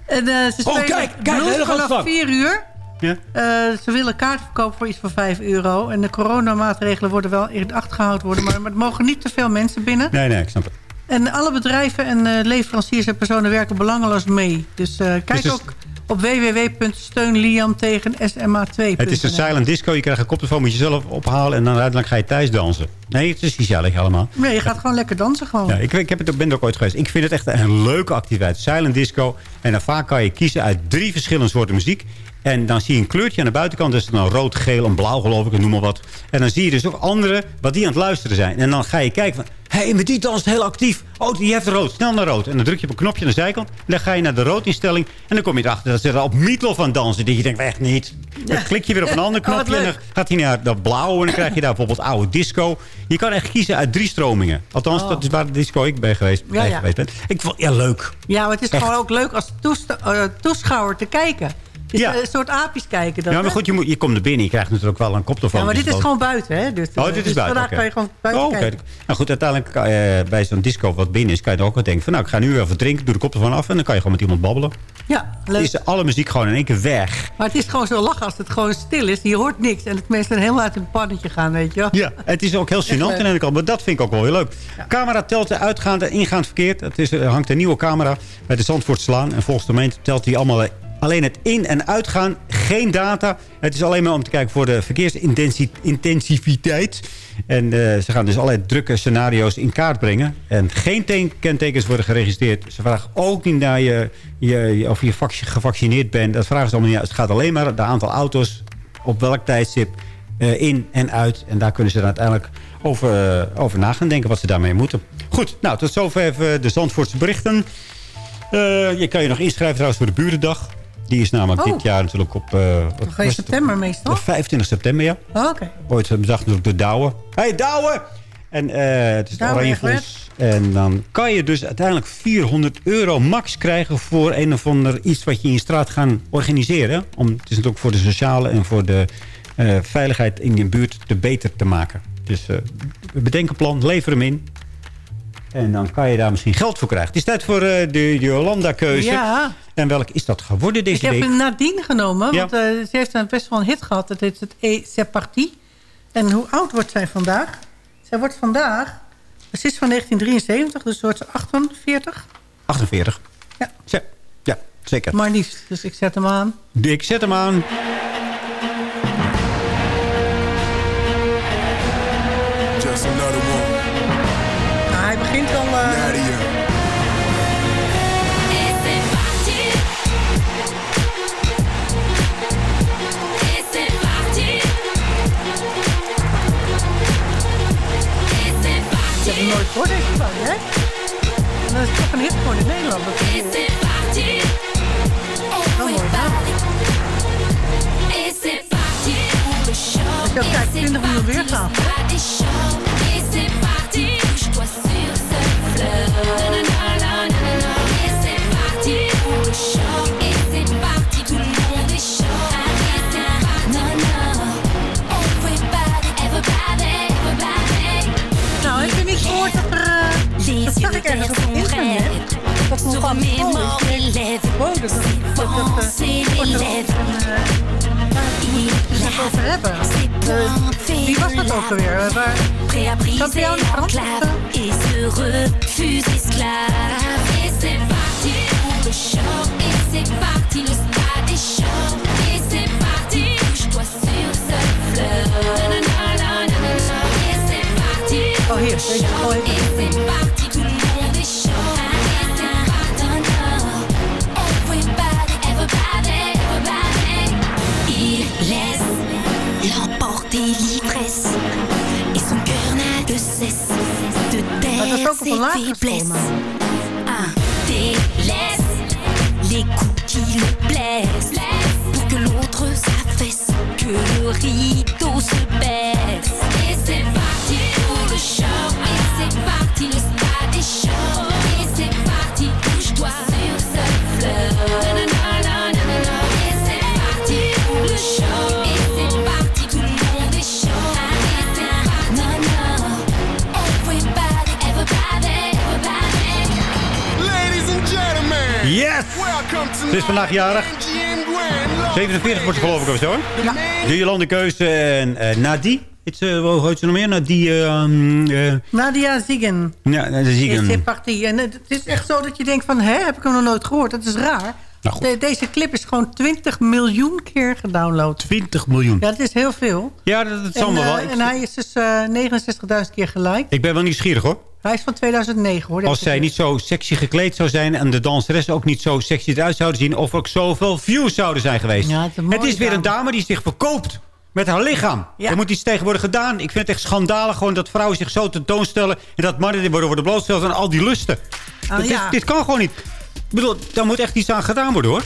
En ze Oh, kijk, kijk, hele grote vanaf slang. 4 uur. Ja. Eh, ze willen kaarten verkopen voor iets van 5 euro. En de coronamaatregelen worden wel in acht gehouden worden. Maar, maar er mogen niet te veel mensen binnen. Nee, nee, ik snap het. En alle bedrijven en eh, leveranciers en personen werken belangeloos mee. Dus eh, kijk dus- ook op www.steunliam tegen SMA2. Het is een silent disco. Je krijgt een koptelefoon, moet je zelf ophalen. En dan uiteindelijk ga je thuis dansen. Nee, het is gezellig allemaal. Nee, je gaat gewoon lekker dansen gewoon. Ja, ik, ik heb het, ben er ook ooit geweest. Ik vind het echt een leuke activiteit. Silent disco. En dan vaak kan je kiezen uit drie verschillende soorten muziek. En dan zie je een kleurtje aan de buitenkant. Dus dan rood, geel en blauw geloof ik. Noem maar wat. En dan zie je dus ook anderen wat die aan het luisteren zijn. En dan ga je kijken van... Hé, hey, met die danst heel actief. Oh, die heeft rood. Snel naar rood. En dan druk je op een knopje aan de zijkant. En dan ga je naar de roodinstelling. En dan kom je erachter dat ze er op Meatloaf aan dansen. Dat je denkt, echt niet. Dan klik je weer op een ander Oh, knopje. en dan gaat hij naar dat blauwe. En dan krijg je daar bijvoorbeeld oude disco. Je kan echt kiezen uit drie stromingen. Althans, Oh. dat is waar de disco ik ben geweest, Ja, bij ja. geweest ben. Ik vond, ja, leuk. Ja, maar het is Echt. gewoon ook leuk als eh, toeschouwer te kijken. Het is Ja. een soort aapjes kijken. Dat, Ja, maar goed, je, moet, je komt er binnen. Je krijgt natuurlijk wel een koptelefoon. Ja, maar dit is gewoon buiten, hè? Dus, Oh, eh, dit is dus buiten. Vandaag kan je gewoon buiten Oh, kijken. Nou goed, uiteindelijk je bij zo'n disco wat binnen is... kan je dan ook wel denken van... nou, ik ga nu even drinken, doe de koptelefoon af... en dan kan je gewoon met iemand babbelen. Ja, Dan leuk. is alle muziek gewoon in één keer weg. Maar het is gewoon zo lachen als het gewoon stil is. Je hoort niks. En het mensen helemaal uit hun pannetje gaan, weet je wel. Ja, het is ook heel gênant ene kant, maar dat vind ik ook wel heel leuk. Camera telt de uitgaand en ingaand verkeerd. Het is, er hangt een nieuwe camera bij de Zandvoortslaan. En volgens de gemeente telt die allemaal alleen het in- en uitgaan. Geen data. Het is alleen maar om te kijken voor de verkeersintensiviteit. En eh, ze gaan dus allerlei drukke scenario's in kaart brengen. En geen kentekens worden geregistreerd. Ze vragen ook niet naar je, je, of je vac- gevaccineerd bent. Dat vragen ze allemaal niet. Het gaat alleen maar om het aantal auto's op welk tijdstip eh, in en uit. En daar kunnen ze dan uiteindelijk over, eh, over na gaan denken wat ze daarmee moeten. Goed, nou, tot zover even de Zandvoortse berichten. Je kan je nog inschrijven trouwens voor de Burendag. Die is namelijk Oh. dit jaar natuurlijk op... eh, wat het? september meestal. De 25 september, ja. Oh, Oké. Ooit bedacht natuurlijk de Douwe. hey, Douwe! En eh, het is Oranje. Fonds. En dan kan je dus uiteindelijk 400 euro max krijgen... voor een of ander iets wat je in je straat gaan organiseren. Om, het is natuurlijk voor de sociale en voor de eh, veiligheid in je buurt te beter te maken. Dus eh, bedenk een plan, lever hem in. En dan kan je daar misschien geld voor krijgen. Het is tijd voor eh, de Jolanda-keuze. Ja. En welk is dat geworden deze Ik heb week? een Nadine genomen, Ja. want eh, ze heeft een best wel een hit gehad. Dat heet het E C'est Parti. En hoe oud wordt zij vandaag? Zij wordt vandaag, ze is van 1973, dus wordt ze 48. 48. Ja. Ja, ja zeker. Maar liefst, dus ik zet hem aan. Ik zet hem aan. Heb gehoord, deze vrouw, hè? En dat is toch een hit geworden in Nederland. Dat Et c'est parti. Everybody. Et c'est parti pour le show. Als je ook kijkt, 20 miljoen weergaan. Body show. Et c'est parti. Bouge-toi sur zag ik ergens op internet. Dat nog lèvres. Oh, dat, dat, dat, dat, wordt een, eh, het over hebben. Eh, wie was dat ook alweer? Eh, waar- Zat bij jou in Frans, l'enclave of, et se refuse esclave. Et c'est parti pour le show. Et c'est parti, le stade est chaud. Et c'est parti, bouge-toi sur ce fleuve. Nanana, nanana. Et c'est parti Oh, pour hier, le deze show. gooi ik Et c'est parti, faiblesses man. Ah, délaisse des coups qui le blessent. Pour que l'autre s'affaisse, que le rideau se baisse. Ze is vandaag jarig. 47 wordt ze geloof ik of zo? Ja. De Jolande Keuze en eh Nadie. Het, eh, hoe heet ze nog meer? Nadie... ehm, eh, Nadia Ziegen. ja, dat zie ik is. En het is echt zo dat je denkt van... hè, heb ik hem nog nooit gehoord? Dat is raar. Nou. De- deze clip is gewoon 20 miljoen keer gedownload. 20 miljoen. Ja, dat is heel veel. Ja, dat, dat zal eh, wel. En hij is dus eh 69.000 keer geliked. ik ben wel nieuwsgierig, hoor. Hij is van 2009, hoor. Als zij niet zo sexy gekleed zou zijn... en de danseres ook niet zo sexy eruit zouden zien... of ook zoveel views zouden zijn geweest. Ja, het is het weer een dame. die zich verkoopt met haar lichaam. Ja. Er moet iets tegen worden gedaan. Ik vind het echt schandalig gewoon dat vrouwen zich zo tentoonstellen... en dat mannen worden, worden blootgesteld aan al die lusten. Ah, Dat is- ja. dit kan gewoon niet. Bedoel, daar moet echt iets aan gedaan worden, hoor.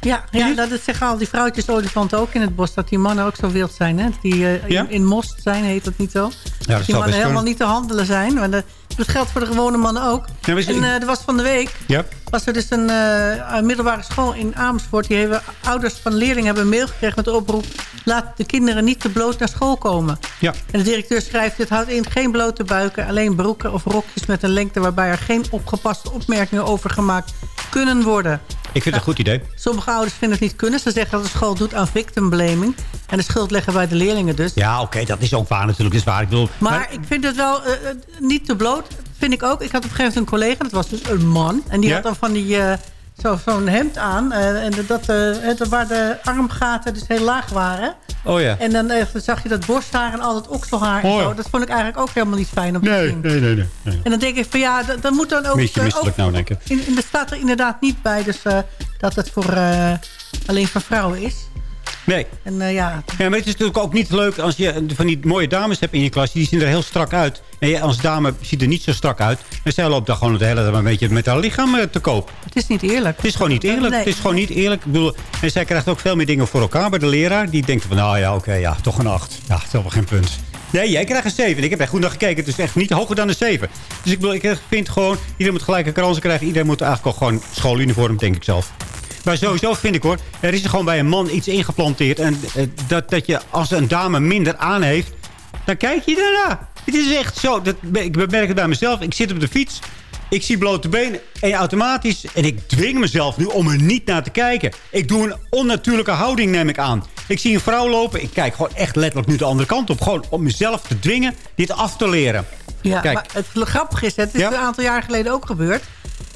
Ja, ja dat, zeggen al die vrouwtjes olifanten ook in het bos. Dat die mannen ook zo wild zijn. Hè? Die eh, Ja? in, in most zijn, heet dat niet zo. dat die mannen helemaal niet te handelen zijn. Maar dat, dat geldt voor de gewone mannen ook. Ja, en eh, er was van de week... Ja. Was er dus een, eh, een middelbare school in Amersfoort. Die hebben, ouders van leerlingen hebben een mail gekregen met de oproep... laat de kinderen niet te bloot naar school komen. Ja. En de directeur schrijft... dit houdt in geen blote buiken, alleen broeken of rokjes met een lengte... waarbij er geen opgepaste opmerkingen over gemaakt kunnen worden. Ik vind het een goed idee. Sommige ouders vinden het niet kunnen. Ze zeggen dat de school doet aan victim blaming. En de schuld leggen bij de leerlingen dus. Ja, oké, dat is ook waar natuurlijk. Dat is waar. Ik bedoel, Maar, ik vind het wel eh, eh, niet te bloot. Vind ik ook. Ik had op een gegeven moment een collega. Dat was dus een man. En die Ja? had dan van die... zo- Zo'n hemd aan. eh, en dat, het- waar de armgaten dus heel laag waren. oh ja. En dan eh, zag je dat borsthaar en al dat okselhaar. Oh en zo. Dat vond ik eigenlijk ook helemaal niet fijn om te Nee, zien. nee, nee, nee. nee. En dan denk ik van ja, dat, dat moet dan ook... Beetje misselijk ook- nou, denk ik. In, in, er staat er inderdaad niet bij dus, dat het voor, alleen voor vrouwen is. Nee. En eh, ja, Ja, maar het is natuurlijk ook niet leuk als je van die mooie dames hebt in je klas. Die zien er heel strak uit. En jij als dame ziet er niet zo strak uit. En zij loopt daar gewoon de hele tijd een beetje met haar lichaam eh, te koop. het is niet eerlijk. Het is gewoon niet eerlijk. Nee. Het is gewoon niet eerlijk. Ik bedoel, en zij krijgt ook veel meer dingen voor elkaar bij de leraar. Die denkt van, nou ja, oké, ja, toch een 8. Ja, het is wel geen punt. Nee, jij krijgt een 7. Ik heb echt goed naar gekeken. Het is echt niet hoger dan een 7. Dus ik, bedoel, ik vind gewoon, iedereen moet gelijke kansen krijgen. Iedereen moet eigenlijk ook gewoon schooluniform, denk ik zelf. Maar sowieso vind ik hoor, er is gewoon bij een man iets ingeplanteerd. En eh, dat, dat je als een dame minder aan heeft, dan kijk je daarna. Het is echt zo. Dat, ik bemerk het bij mezelf. Ik zit op de fiets. Ik zie blote benen. En automatisch. En ik dwing mezelf nu om er niet naar te kijken. Ik doe een onnatuurlijke houding, neem ik aan. Ik zie een vrouw lopen. Ik kijk gewoon echt letterlijk nu de andere kant op. Gewoon om mezelf te dwingen dit af te leren. Ja, Kijk. maar het grappige is, het is Ja? een aantal jaar geleden ook gebeurd.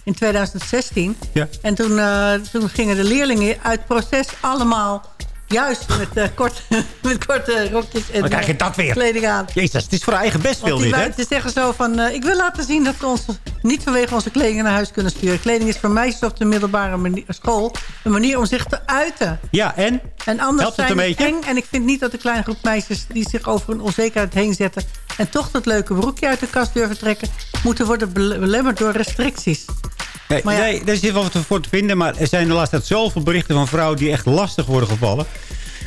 In 2016. Ja. En toen, eh, toen gingen de leerlingen uit proces allemaal... juist met, eh, kort, met korte rokjes en Dan krijg je eh, dat weer. kleding aan. Jezus, het is voor eigen best Want veel die dit, hè? Ze zeggen zo van... ik wil laten zien dat we ons niet vanwege onze kleding naar huis kunnen sturen. Kleding is voor meisjes op de middelbare school... een manier om zich te uiten. Ja, en? En anders Helpt het zijn een het beetje? eng. En ik vind niet dat de kleine groep meisjes die zich over hun onzekerheid heen zetten... en toch dat leuke broekje uit de kast durven trekken... moeten worden bele- belemmerd door restricties. Nee, ja. nee, daar zit wel wat voor te vinden. Maar er zijn de laatste tijd zoveel berichten van vrouwen die echt lastig worden gevallen.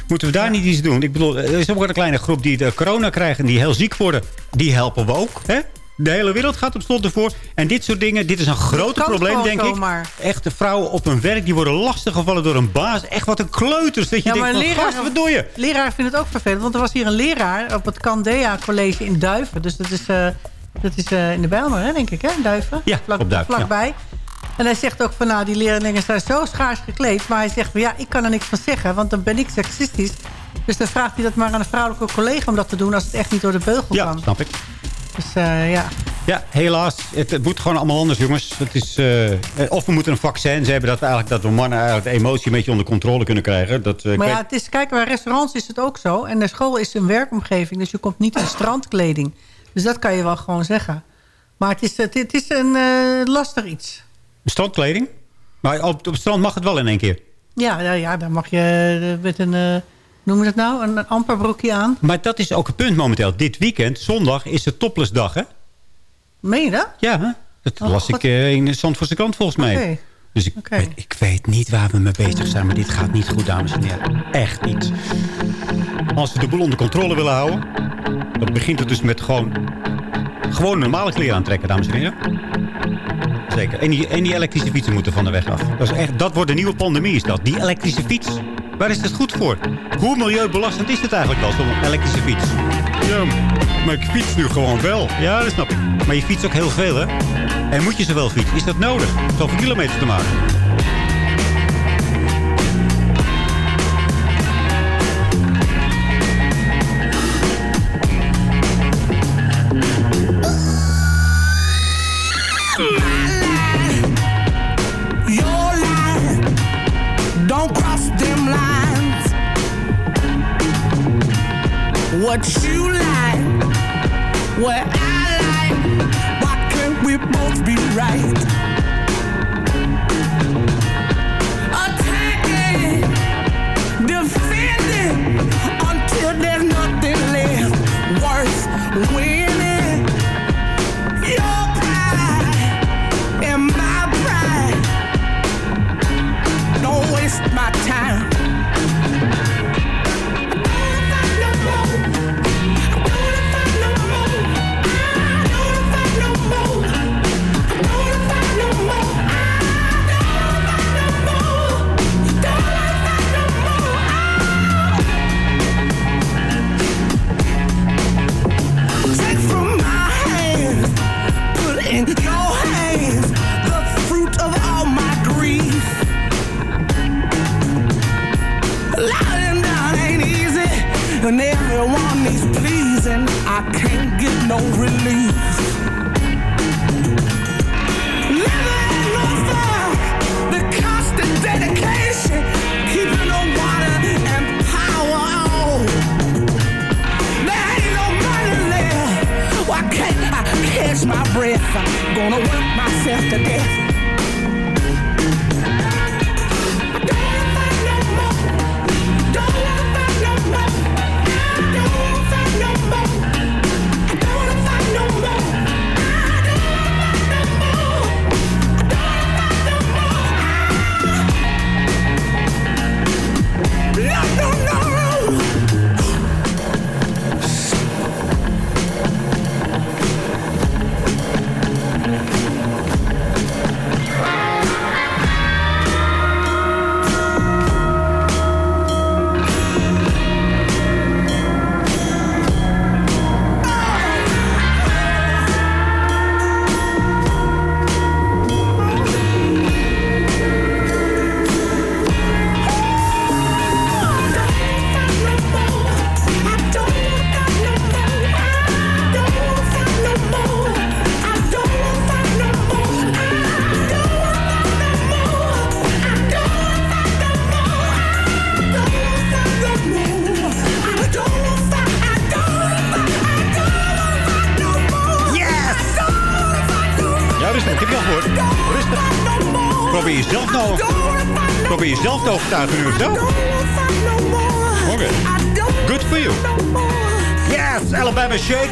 Moeten we daar niet iets doen? Ik bedoel, er is ook een kleine groep die de corona krijgen en die heel ziek worden. Die helpen we ook, hè? De hele wereld gaat op slot ervoor. En dit soort dingen, dit is een groter kan probleem, denk zomaar. ik. Echte vrouwen op hun werk, die worden lastig gevallen door een baas. Echt wat een kleuters. Dat je Ja, denkt, maar gast, wat doe je? Leraar vindt het ook vervelend. Want er was hier een leraar op het Candea College in Duiven. Dus dat is, eh, dat is eh, in de Bijlmer, hè, denk ik, hè? Duiven. Ja, Vlak, op Duiven, Vlakbij. En hij zegt ook van, nou, die leerlingen zijn zo schaars gekleed. Maar hij zegt van, ja, ik kan er niks van zeggen. Want dan ben ik seksistisch. Dus dan vraagt hij dat maar aan een vrouwelijke collega om dat te doen... als het echt niet door de beugel Ja, kan. snap ik. Dus eh, ja, Ja, helaas. Het, het moet gewoon allemaal anders, jongens. Het is, eh, of we moeten een vaccin hebben... dat we eigenlijk dat we mannen eigenlijk de emotie een beetje onder controle kunnen krijgen. Dat, eh, Maar ja, weet- het is, kijk, bij restaurants is het ook zo. En de school is een werkomgeving. Dus je komt niet in strandkleding. Dus dat kan je wel gewoon zeggen. Maar het is, het, het is een lastig iets. Strandkleding? Maar op, op het strand mag het wel in één keer. Ja, ja, ja dan mag je met een... eh, noem je dat nou? Een, een amperbroekje aan. Maar dat is ook het punt momenteel. Dit weekend, zondag, is de toplessdag, hè? Meen je dat? Ja, hè? dat Oh, las God. ik eh, in de Zandvoortse krant volgens mij. Dus ik, weet, ik weet niet waar we mee bezig zijn. Maar dit gaat niet goed, dames en heren. Echt niet. Als we de boel onder controle willen houden... dan begint het dus met gewoon... gewoon normale kleren aantrekken, dames en heren. Zeker. En die, en die elektrische fietsen moeten van de weg af. Dat, is echt, dat wordt de nieuwe pandemie, is dat. Die elektrische fiets. Waar is dat goed voor? Hoe milieubelastend is het eigenlijk wel, zo'n elektrische fiets? Ja, maar ik fiets nu gewoon wel. Ja, dat snap ik. Maar je fietst ook heel veel, hè? En moet je zoveel fietsen? Is dat nodig? Zoveel kilometers te maken? What you like, what I like, why can't we both be right? I can't get no relief. The constant dedication, keeping the water and power on. There ain't no money left. Why can't I catch my breath? I'm gonna work myself to death. Nu zo. Oké. Good for you. Yes, Alabama Shake.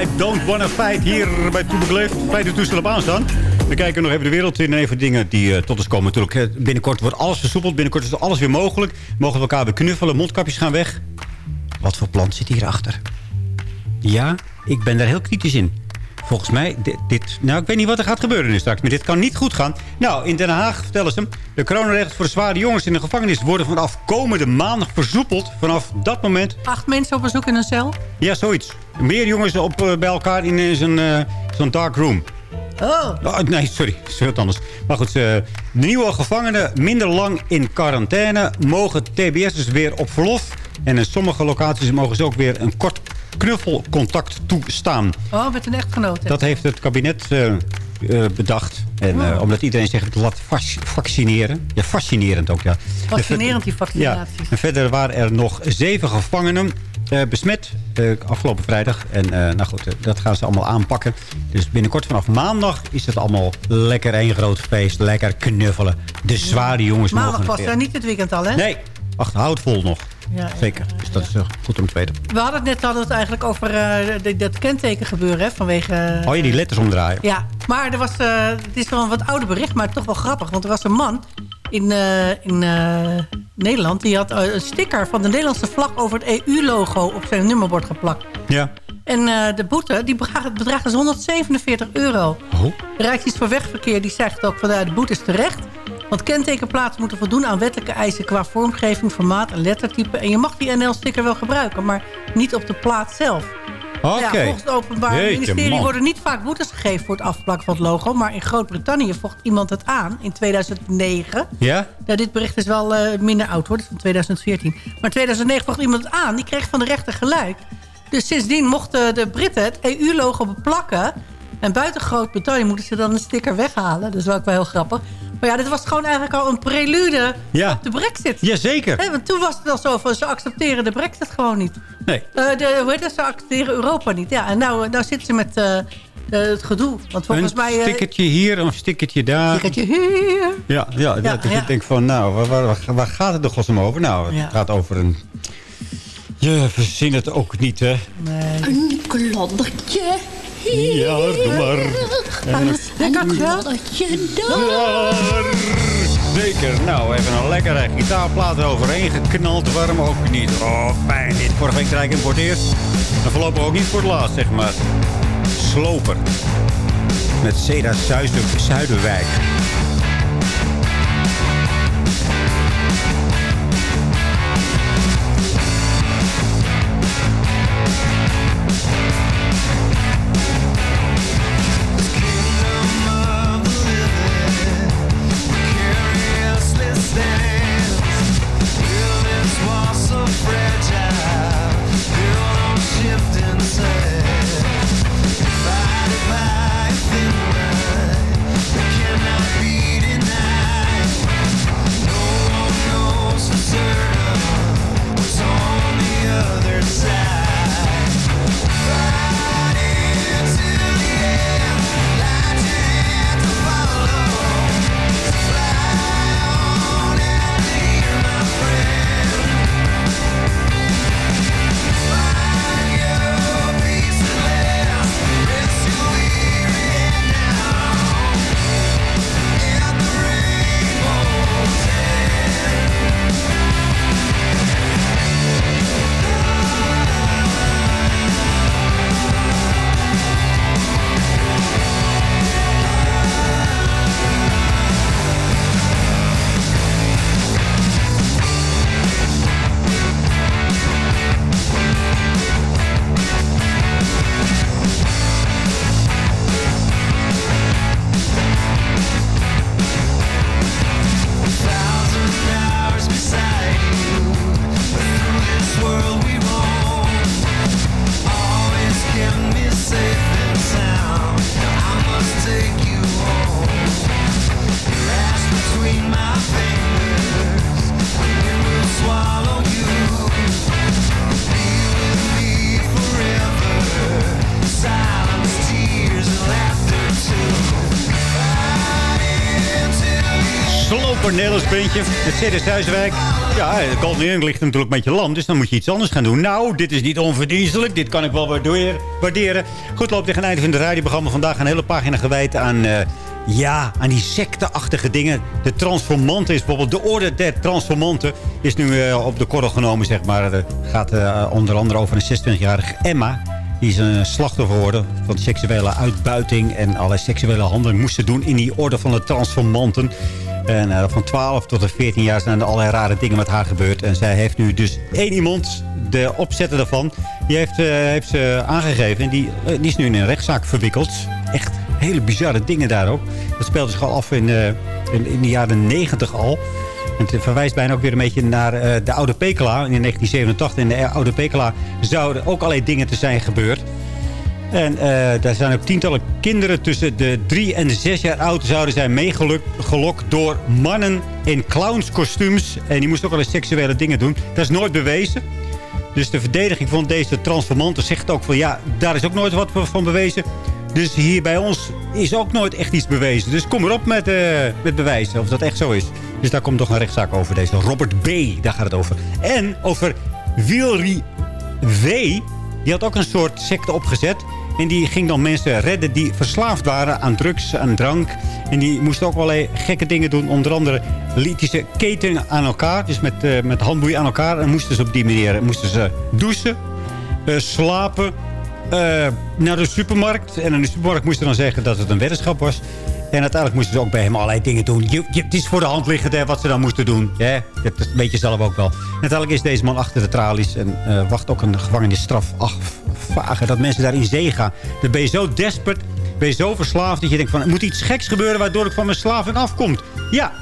I don't wanna fight hier bij Toebak Leeft. Fijn de toestel op aanstaan. We kijken nog even de wereld in en even dingen die eh, tot ons komen. Natuurlijk, binnenkort wordt alles versoepeld. Binnenkort is alles weer mogelijk. Mogen we elkaar weer knuffelen. Mondkapjes gaan weg. Wat voor plan zit hierachter? Ja, ik ben daar heel kritisch in. Volgens mij, dit, dit- nou, ik weet niet wat er gaat gebeuren nu straks. Maar dit kan niet goed gaan. Nou, in Den Haag vertellen ze hem. De coronaregels voor zware jongens in de gevangenis worden vanaf komende maandag versoepeld. Vanaf dat moment, Acht mensen op bezoek in een cel. ja, zoiets. Meer jongens op, eh, bij elkaar in zo'n eh, zo'n dark room. Oh. Oh, nee, sorry. Dat is heel anders. Maar goed, de nieuwe gevangenen minder lang in quarantaine... mogen TBS dus weer op verlof. En in sommige locaties mogen ze ook weer een kort knuffelcontact toestaan. Oh, met een echtgenoot. hè? Dat heeft het kabinet eh, eh, bedacht. En eh, omdat iedereen het laat vac- vaccineren. Ja, fascinerend ook, ja. Fascinerend, die Ja, vaccinaties. en verder waren er nog zeven gevangenen besmet afgelopen vrijdag. En nou goed, dat gaan ze allemaal aanpakken. Dus binnenkort vanaf maandag is het allemaal lekker één groot feest. Lekker knuffelen. De zware jongens Maandag mogen pas, weer. hè? niet dit weekend al, hè? Nee, wacht, houd vol nog. Ja, zeker. Dus dat is eh, goed om te weten. We hadden het net hadden het eigenlijk over eh, de- dat kenteken gebeuren, hè, vanwege... Oh, je die letters omdraaien. Ja, maar er was, eh, het is wel een wat ouder bericht, maar toch wel grappig. Want er was een man in, in Nederland... die had een sticker van de Nederlandse vlag over het EU-logo op zijn nummerbord geplakt. Ja. En de boete die bedraagt, bedraagt dus 147 euro. Oh. De Rijksdienst voor Wegverkeer die zegt ook van ja, de boete is terecht. Want kentekenplaatsen moeten voldoen aan wettelijke eisen qua vormgeving, formaat en lettertype. En je mag die NL-sticker wel gebruiken, maar niet op de plaat zelf. Oké. Ja, volgens het Openbaar Jeetje, Ministerie man. worden niet vaak boetes gegeven voor het afplakken van het logo. Maar in Groot-Brittannië vocht iemand het aan in 2009. Ja? Nou, dit bericht is wel eh, minder oud hoor, dit is van 2014. Maar in 2009 vocht iemand het aan, die kreeg van de rechter gelijk. Dus sindsdien mochten de Britten het EU-logo beplakken. En buiten Groot-Brittannië moeten ze dan een sticker weghalen. Dat is ook wel heel grappig. Maar ja, dit was gewoon eigenlijk al een prelude Ja. op de brexit. Jazeker. Hè, want toen was het al zo van, ze accepteren de brexit gewoon niet. Nee. Eh, de, hoe heet dat? Ze accepteren Europa niet. Ja, en nou, nou zitten ze met eh, eh, het gedoe. Want volgens een mij... eh, stickertje hier, een stickertje daar. stickertje hier. Ja, ja, dat ja. ik denk van, nou, waar, waar, waar gaat het nog om over? Nou, het Ja. gaat over een... Je verzin het ook niet, hè? Een kloddertje hier. Ja, doe maar. En een Een kloddertje daar. Zeker. Nou, even een lekkere gitaarplaat eroverheen geknald. Waarom ook niet? Oh, fijn dit. Vorige week rijd ik hem voor het eerst. En voorlopig ook niet voor het laatst, zeg maar. Sloper. Met Seda Zuider, Zuiderwijk. Nederlands bandje. Het Ceres Huiswijk. Ja, de Golden Earring ligt natuurlijk met je land. Dus dan moet je iets anders gaan doen. Nou, dit is niet onverdienstelijk. Dit kan ik wel waarderen. Goed, loopt tegen het einde van het radioprogramma. Vandaag een hele pagina gewijd aan... eh, ja, aan die secteachtige dingen. De transformanten is bijvoorbeeld... De orde der transformanten is nu eh, op de korrel genomen, zeg maar. Het gaat eh, onder andere over een 26-jarige Emma... Die is een slachtoffer geworden van seksuele uitbuiting... en allerlei seksuele handelingen moesten doen in die orde van de transformanten. En eh, van 12 tot de 14 jaar zijn er allerlei rare dingen met haar gebeurd. En zij heeft nu dus één iemand, de opzetter daarvan... die heeft, heeft ze aangegeven en die, die is nu in een rechtszaak verwikkeld. Echt hele bizarre dingen daar ook. Dat speelde zich al af in, eh, in, de jaren 90 al... En het verwijst bijna ook weer een beetje naar eh, de oude Pekela. In 1987 in de oude Pekela zouden ook allerlei dingen te zijn gebeurd. En eh, daar zijn ook tientallen kinderen tussen de drie en de zes jaar oud... zouden zijn meegelokt door mannen in clownskostuums. En die moesten ook allerlei seksuele dingen doen. Dat is nooit bewezen. Dus de verdediging van deze transformanten zegt ook van... ja, daar is ook nooit wat van bewezen. Dus hier bij ons is ook nooit echt iets bewezen. Dus kom erop met, eh, met bewijzen of dat echt zo is. Dus daar komt nog een rechtszaak over deze Robert B. Daar gaat het over. En over Wilry W. Die had ook een soort secte opgezet. En die ging dan mensen redden die verslaafd waren aan drugs, aan drank. En die moesten ook allerlei gekke dingen doen. Onder andere ze keten aan elkaar. Dus met, eh, met handboeien aan elkaar. En moesten ze op die manier moesten ze douchen, eh, slapen, naar de supermarkt. En in de supermarkt moesten dan zeggen dat het een weddenschap was. En uiteindelijk moesten ze ook bij hem allerlei dingen doen. Je, het is voor de hand liggend hè, wat ze dan moesten doen. Dat weet je zelf ook wel. Uiteindelijk is deze man achter de tralies. En eh, wacht ook een gevangenisstraf. Ach, vage dat mensen daar in zee gaan. Dan ben je zo desperate. Ben je zo verslaafd dat je denkt van... er moet iets geks gebeuren waardoor ik van mijn slaving afkom. Ja,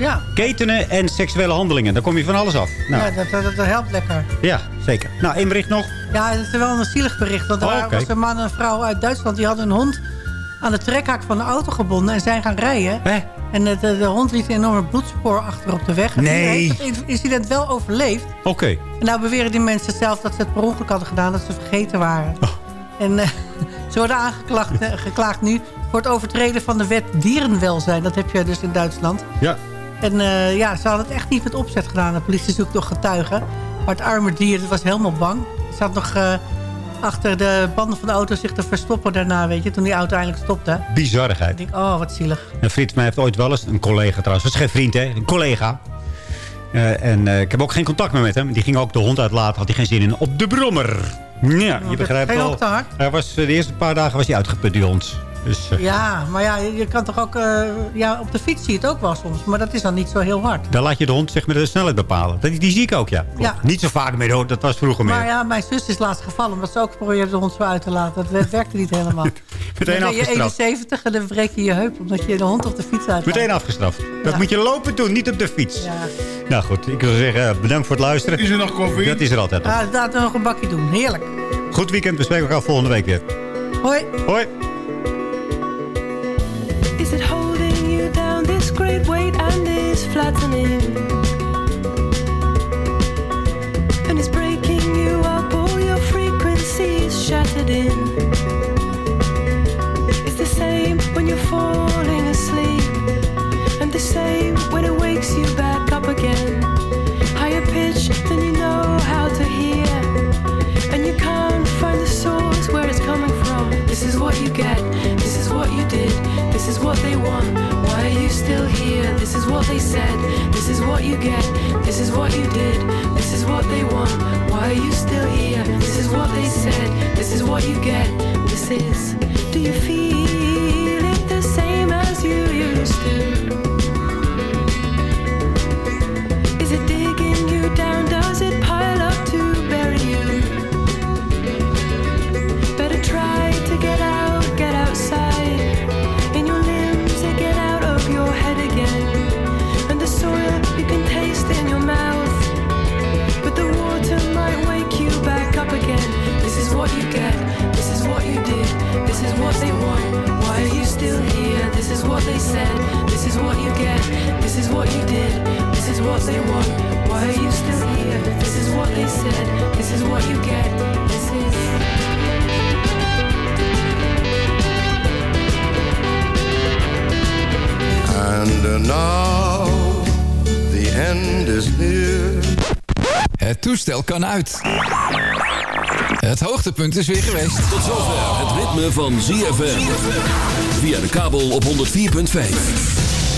Ja, ketenen en seksuele handelingen. Dan kom je van alles af. Nou, ja dat, dat, dat helpt lekker. ja, zeker. Nou, één bericht nog. Ja, het is wel een zielig bericht. Want er Oh, was een man en een vrouw uit Duitsland... die hadden een hond aan de trekhak van de auto gebonden... en zijn gaan rijden. Hè? En de, de, de hond liet een enorme bloedspoor achter op de weg. En Nee. heeft het incident wel overleefd. Oké. En nou beweren die mensen zelf dat ze het per ongeluk hadden gedaan... dat ze vergeten waren. Oh. En eh, ze worden aangeklaagd eh, geklaagd nu... voor het overtreden van de wet dierenwelzijn. Dat heb je dus in Duitsland. Ja. En eh, ja, ze hadden het echt niet met opzet gedaan. De politie zoekt nog getuigen. Maar het arme dier, het was helemaal bang. Het zat nog eh, achter de banden van de auto zich te verstoppen daarna, weet je. Toen die auto eindelijk stopte. Ik Bizarigheid. denk, oh, wat zielig. Een vriend van mij heeft ooit wel eens, een collega trouwens, dat is geen vriend hè, een collega. Eh, en ik heb ook geen contact meer met hem. Die ging ook de hond uitlaten, had hij geen zin in, op de brommer. Ja, je dat begrijpt wel. Hij was, de eerste paar dagen was hij uitgeput, die hond. Dus, eh, Ja, maar ja, je kan toch ook... eh, ja, op de fiets zie je het ook wel soms. Maar dat is dan niet zo heel hard. Dan laat je de hond zeg maar de snelheid bepalen. Die, die zie ik ook, ja. Niet zo vaak meer hoor, dat was vroeger meer. Maar ja, mijn zus is laatst gevallen. Omdat ze ook probeerde de hond zo uit te laten. Dat wer- werkte niet helemaal. Meteen dan ben je afgestraft. 71 en dan breek je je heup. Omdat je de hond op de fiets uitlaat. Meteen afgestraft. Dat Ja. moet je lopen doen, niet op de fiets. Ja. Nou goed, ik wil zeggen, eh, bedankt voor het luisteren. Is er nog koffie? Dat is er altijd. Ja, laten we nog een bakje doen. Heerlijk. Goed weekend, we spreken elkaar volgende week weer. Hoi. Hoi. Great weight and this flattening? Is what you did, this is what they want. Why are you still here? This is what they said, this is what you get, this is. Do you feel what they want. Why are you still here? This is what they said, this is what you get, this is. And uh, now the end is near. Het toestel kan uit. Het hoogtepunt is weer geweest. Tot zover het ritme van ZFM. Via de kabel op 104.5.